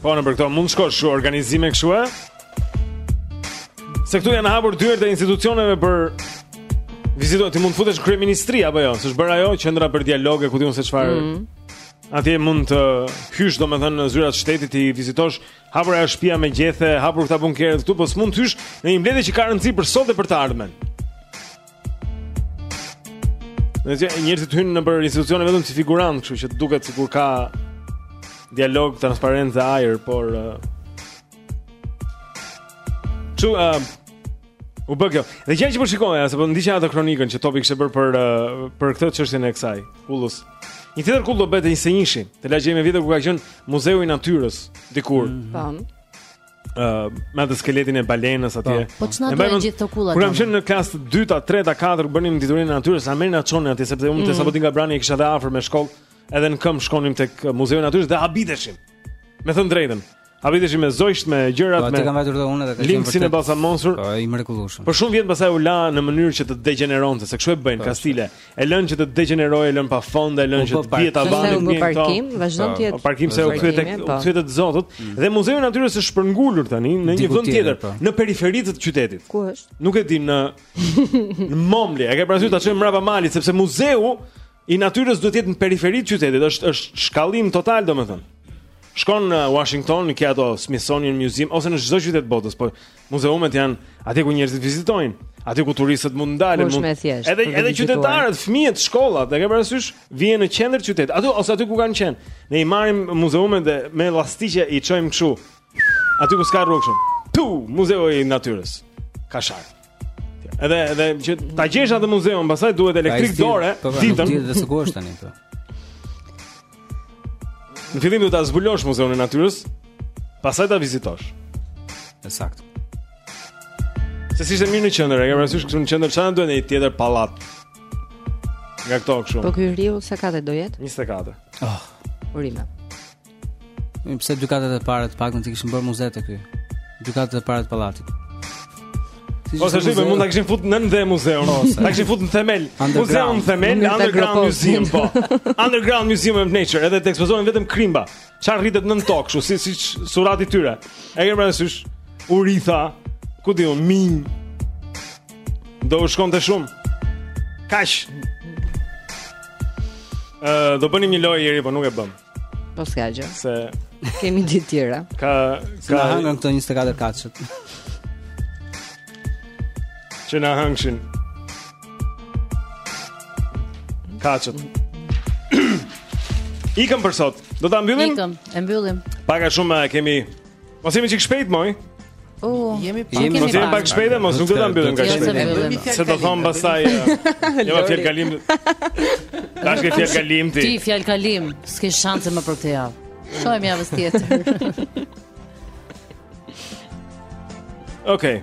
Po nëpër këto mund të shkosh organizime kështu e Se këtu janë hapur dyert e institucioneve për t'i vizituar, ti mund të futesh në kryeministri apo jo Se është bërë ajo, qendra për dialog e ku di unë se çfarë mm -hmm. Atje mund të hysh domethënë në zyrat e shtetit t'i vizitosh hapur ajo shpia me gjethe Hapur këta bunkerët këtu Po s'mund të hysh në një mbledhje që ka rëndësi për sot dhe për të ardhmen Nëse njerëzit hyjnë nëpër institucione vetëm si figurantë, kështu që duket sikur ka dialog, transparencë, ajër, por uh, çu uh, u bë kjo. Dhe gjë që po shikoj, se po ndiqja atë kronikën që Topi kishte bërë për uh, për këtë çështjen e kësaj, kullës. Një tjetër kullë do bëhet... te lagjja me vite ku ka qenë Muzeu i Natyrës dikur. Mm -hmm. uh, me atë skeletin e balenës atje. Po, po çna duhen gjithë këto kullat. Kur kam qenë në klasë 2-të 3-të 4-t bënim diturinë e natyrës, na merrnin na çonin atje sepse unë mm. të sapo dilja nga Brani e kisha dhe afër me shkollë, edhe në këmbë shkonim tek uh, muzeu i natyrës dhe habiteshim. Me thënë të drejtën. Habiteshim me zogjtë me gjërat po, me. Po kam vajtur dhe unë edhe linksin e balsamosur. Po i mrekullueshëm. Për shumë vjet pastaj u la në mënyrë që të degjeneronte, se kështu e bëjnë po, kastile. E lën që të degjenerojë, e lën pa fonde, e lën që të bie tavani në parkim, parkim vazhdon të jetë. Po parkim se u kthye tek u kthye të zotit mm. dhe muzeu i natyrës është shpërngulur tani në një vend tjetër, po. në periferi të qytetit. Ku është? Nuk e di në në Mullet, e ke parasysh ta çojmë mbrapa malit sepse muzeu i natyrës duhet të jetë në periferi të qytetit, është është shkallmim total domethënë. Shkon në Washington, në ato Smithsonian Museum ose në çdo qytet botës, po Muzeumet janë atje ku njerëzit vizitojnë, atje ku turistët mund të ndalen, mund edhe edhe qytetarët, fëmijët, shkollat, e ke parasysh, vijnë në qendër të qytetit. Aty ose aty ku kanë qenë. Ne i marrim muzeumet dhe me llastiqe i çojmë kështu. Aty ku s'ka rrugë. Tu, muzeu i natyrës. Kashar. Edhe edhe që ta gjesh atë muzeun, pastaj duhet elektrik dore, po, po, ditën. Ditën dhe tani këtu. Po. Në fillim duhet ta zbulosh Muzeun e Natyrës, pastaj ta vizitosh. Ekzakt. Se s'ishte mirë në qendër, e ke parasysh këtu në qendër na duhet një tjetër pallat. Nga këto kështu. Po ky i riu sa kate do jetë? 24. Oh, ah. urime. Po pse dy katet e para të paktën t'i kishin bërë muze te ky. Dy katet e para të pallatit. Po se shiko mund ta kishin fut nën dhe muzeun. Po, ta kishin fut në themel. Muzeun në themel, underground museum po. Underground museum of nature, edhe të ekspozohen vetëm krimba. Çfarë rritet nën tokë, kështu si siç surrati tyre. E kemi parasysh uritha, ku di unë, minj. Do u shkonte shumë. Kaç. Ë, do bënim një lojë Eri, po nuk e bëmë. Po s'ka gjë. Se kemi ditë të tjera. Na na hëngrën këto 24 katëshet. Që na hëngshin. Katëshet. Ikëm për sot. Do ta mbyllim? Ikëm, e mbyllim. Pak a shumë e kemi Mos jemi çik shpejt moj. Uh, jemi pak jemi pak, pak shpejtë, mos nuk do ta mbyllim kaq shpejt. Se do thonë pastaj. Jo fjalëkalim. Tash ke fjalëkalim ti. Ti fjalëkalim, s'ke shanse më për këtë javë. Shohim javën tjetër. Okej. Okay.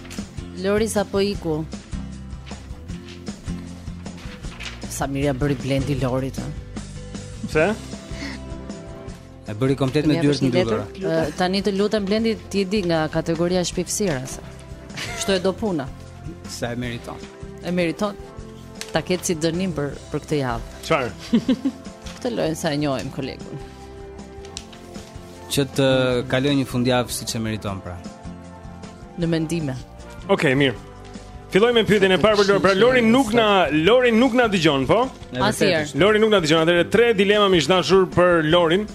Lori sapo iku. Sa mirë ja bëri Blendi Lorit. Pse? E bëri komplet me dyert mbyllura. Tani të lutem Blendi ti e di nga kategoria shpifsiras. Kështu e do puna? Se e meriton? E meriton. Ta ketë si dënim për për këtë javë. Çfarë? Këtë lojën sa e njohim kolegun. Që të kaloj një fundjavë siç e meriton pra Në mendime Okej, okay, mirë Filloj me pyetjen e parë për Lorin. Pra Lori nuk na Lori nuk na dëgjon, po? Asnjëherë. Lori nuk na dëgjon. Atëherë tre dilema më të dashura për Lorin.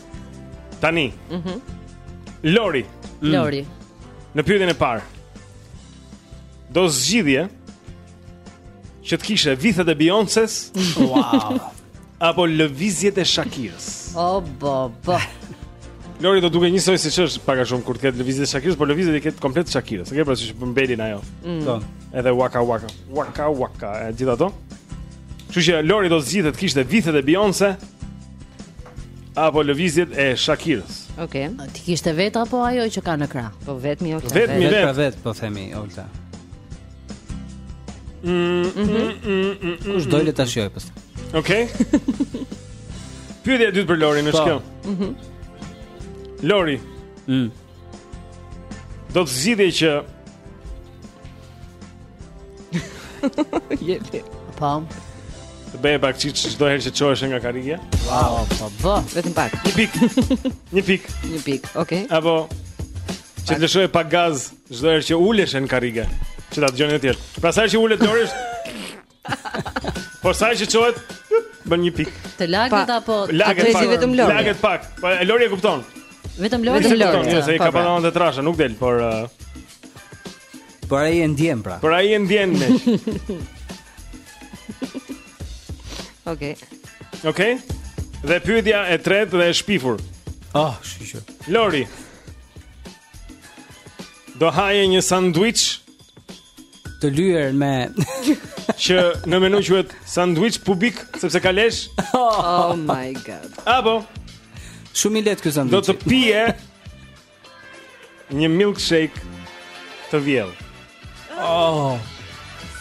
Tani. Mhm. Mm Lori. Mm. Lori. Në pyetjen e parë. Do zgjidhje. Që të kishe vithet e Beyoncé's Wow Apo lëvizjet e Shakirës O, bo, bo Lori do duket njësoj siç është pak a shumë kur të ketë lëvizjet e Shakirës Por lëvizjet t'i ketë komplet Shakirës Okej pra siç i përdredh ajo mm. Po. Edhe waka waka Waka waka E gjithë ato Që që Lori do zgjidhte të kishte vithet e Beyoncé Apo lëvizjet e Shakirës Oke okay. T'i kishte vetë apo ajo që ka në krah Po vetë moj Olta Vetë moj vetë Vetë pra vetë po themi Olta Kush do dilte ta shihte pastaj Okej Pyetja e dytë për Lorin është po. kjo. Mhm. Mm Lori. Mm. Do të zgjidhje që Jepi. Po. Të bëje pak çiç çdo herë që çohesh nga karriga. Wow, po po, vetëm pak. Një pik. Një pik. Një pik. Okej. Okay. Apo Që të lëshoje pak gaz Çdo herë që ulesh në karrige, që ta dëgjojnë të tjerët. Pra sa herë që ulet Lori është Po sa herë që çohet bën një pikë. Të laget apo laget pak, vetëm Lori. Laget pak. Po Lori e kupton. Vetëm Lori. Vetëm Lori. Jo, se i ka bërë ndonjë trashë, nuk del, por uh, Por ajo e ndjen pra. Por ajo e ndjen me. Okej. Okej. Dhe pyetja e tretë dhe e shpifur. Ah, oh, shiqë. Lori. Do haje një sandwich të lyer me që në menu quhet sandwich pubik sepse ka lesh. Oh my god. Apo shumë i lehtë ky sandwich. Do të pije një milkshake të vjellë. Oh.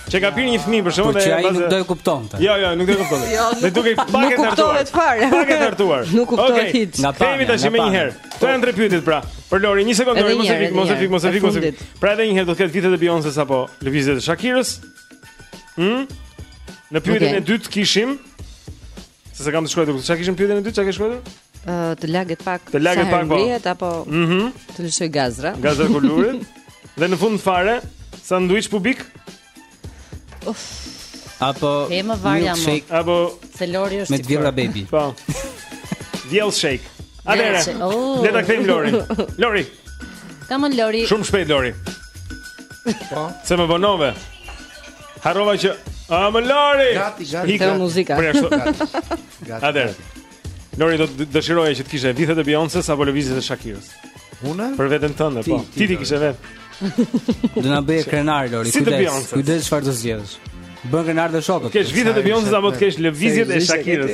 Që e ka pirë një fëmijë për shkakun e bazë. Nuk do e kuptonte. Jo, jo, nuk do e kuptonte. Jo, do duket pak e thartuar. Nuk kuptohet fare. Pak e thartuar. Nuk kuptohet hiç. Na themi tash më një herë. Këto janë tre pyetjet pra. Për Lori, një sekondë, mos e fik, mos e fik, mos e fik, mos e fik. Pra edhe një herë do të ketë vithet e Beyoncé apo lëvizjet e Shakirës. Hm? Në pyetjen e dytë kishim S'e, s'e kam të shkruar, çka kishim pyetjen e dytë, çka ke shkruar? Ë të lagët pak. Të lagët pak po. apo Mhm. Mm të lëshoj gazra. Gazra kur ulem. dhe në fund fare, sanduiç pubik. Uf. Apo e më varja më. Shake, apo se Lori është me të vjella baby. Po. Vjell shake. Atëre. Oh. Dhe ta kthejmë Lori. Lori. Kamon Lori. Shumë shpejt Lori. Po. Se më vonove. Harrova që Ah, më Lori. Gati, gati. Kjo muzika. Për ashtu. Gati. Atëherë. Lori do të dëshiroje që të kishe vithet e Beyoncé apo lëvizjet e Shakirës. Unë? Për veten tënde, po. Ti t'i kishe vetë. Do na bësh krenar Lori, si kujdes. Kujdes çfarë do zgjedhësh. Bën krenar të shokut. Kesh vithet e Beyoncé apo të kesh lëvizjet e Shakirës.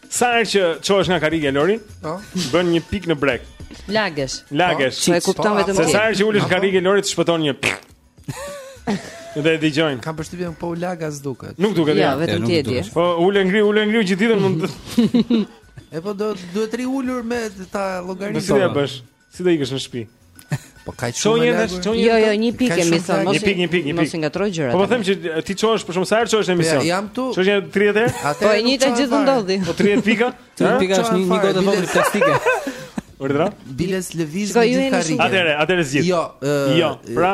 Sa herë që çohesh nga karriga Lori, po. bën një pikë në brekë. Lagesh. Lagesh. Po, e kupton po, vetëm ti. Sa herë që ulesh karriga Lori të shpëton një. Dhe e dëgjojnë. Kam përshtypjen po u lage s'duket. Nuk duket. Ja, vetëm ti e di. Po ul e ngri, ul e ngri gjithë ditën mund të. E po do duhet rri ulur me ato llogaritë. Si do ja bësh. Si do ikësh në shtëpi? Po kaq shumë. Jo, jo, jo, një pikë kemi thënë, mos një pikë, një pikë, një pikë. Mos i ngatërro gjërat. Po po them që ti çohesh për shumë sa herë çohesh në emision. Po jam këtu. Çohesh një 30 herë? Po e njëjta gjë do ndodhi. Po 30 pika? 30 pika është një gotë e vogël plastike. Urdhëro? Biles lëviz me gjithë karrige. Atëre, atëre zgjidh. Jo, jo. Pra,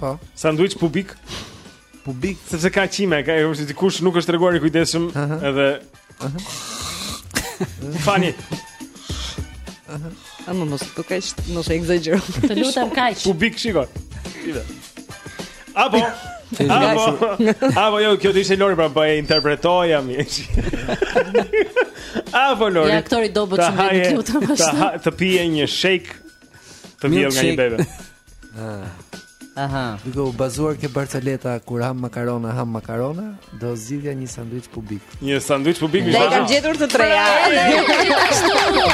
Po. Sanduiç pubik. Pubik. Sepse ka qime, ka është dikush nuk është treguar i kujdesshëm, uh -huh. edhe Ëh. Uh -huh. Fani. Ëh. Uh -huh. Ama mos të kaq, mos e ekzagjero. Të lutem kaq. Pubik shiko. Ide. Apo. Apo. Apo jo, kjo ishte Lori pra po e interpretoj, Ami. Apo Lori. Ja aktori dobët që, të lutem. Të pije një shake të vjellë nga një bebe. Aha. Duke u bazuar ke barceleta kur ham makarona, ham makarona, do zgjidhja një sanduiç pubik. Një sanduiç pubik më vjen. I ke gjetur të treja.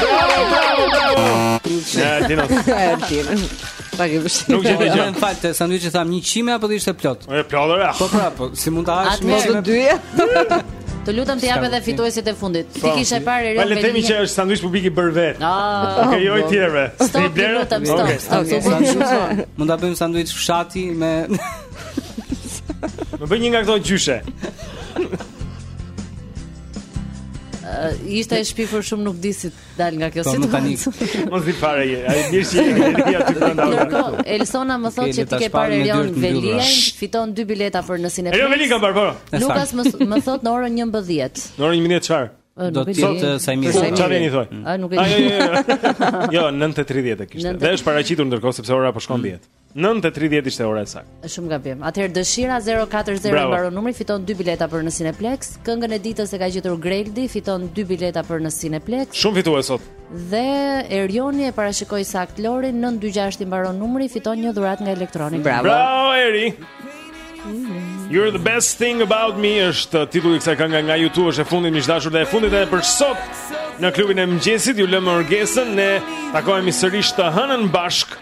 Bravo, bravo, bravo. Ja, dino. Pak e vështirë. Nuk jeni gjë. Në fakt, sanduiçi thamë një qime apo ishte plot? Po plot. Po prapë, si mund ta hash me të dyja? Të lutem të jap edhe fituesit e fundit. Ti po. kishe parë Erion Velinë. Po le të themi që është sanduiç pubik i bërë vetë. Ah, okay, jo i po. të tjerëve. Stop, të lutem, stop. Okej, sanduiç. Mund ta bëjmë sanduiç fshati me Më bëj një nga këto gjyshe. Ishte e shpifur shumë nuk di si të Dal nga kjo situatë. Tani mos i fare je. Ai mirë që jeni këtu aty brenda. Ndërkohë, Elsona më thotë se ti ke parë Erion Veliajn, fiton dy bileta për në Cineplex. Erion Veliajn ka parë po. Lukas më thotë në orën 11. Në orën 11 çfarë? Do të thotë sa i mirë. Çfarë vjen i thoj? A nuk e di. Jo, 9:30 e kishte. Dhe është paraqitur ndërkohë sepse ora po shkon 10. Mm. 9:30 ishte ora e saktë. Është shumë gabim. Atëherë dëshira 040 mbaron numri fiton 2 bileta për në Cineplex. Këngën e ditës e ka gjetur Greldi, fiton 2 bileta për në Cineplex. Shumë fitues sot. Dhe Erioni e parashikoi sakt Lorin, 926 i mbaron numri fiton një dhuratë nga Electronic. Bravo. Bravo Eri. You're the best thing about me është titulli i kësaj kënge nga U2, është e fundit miq të dashur dhe e fundit edhe për sot. Në klubin e mëngjesit ju lëmë me Orgesën, ne takohemi sërish të hënën bashkë.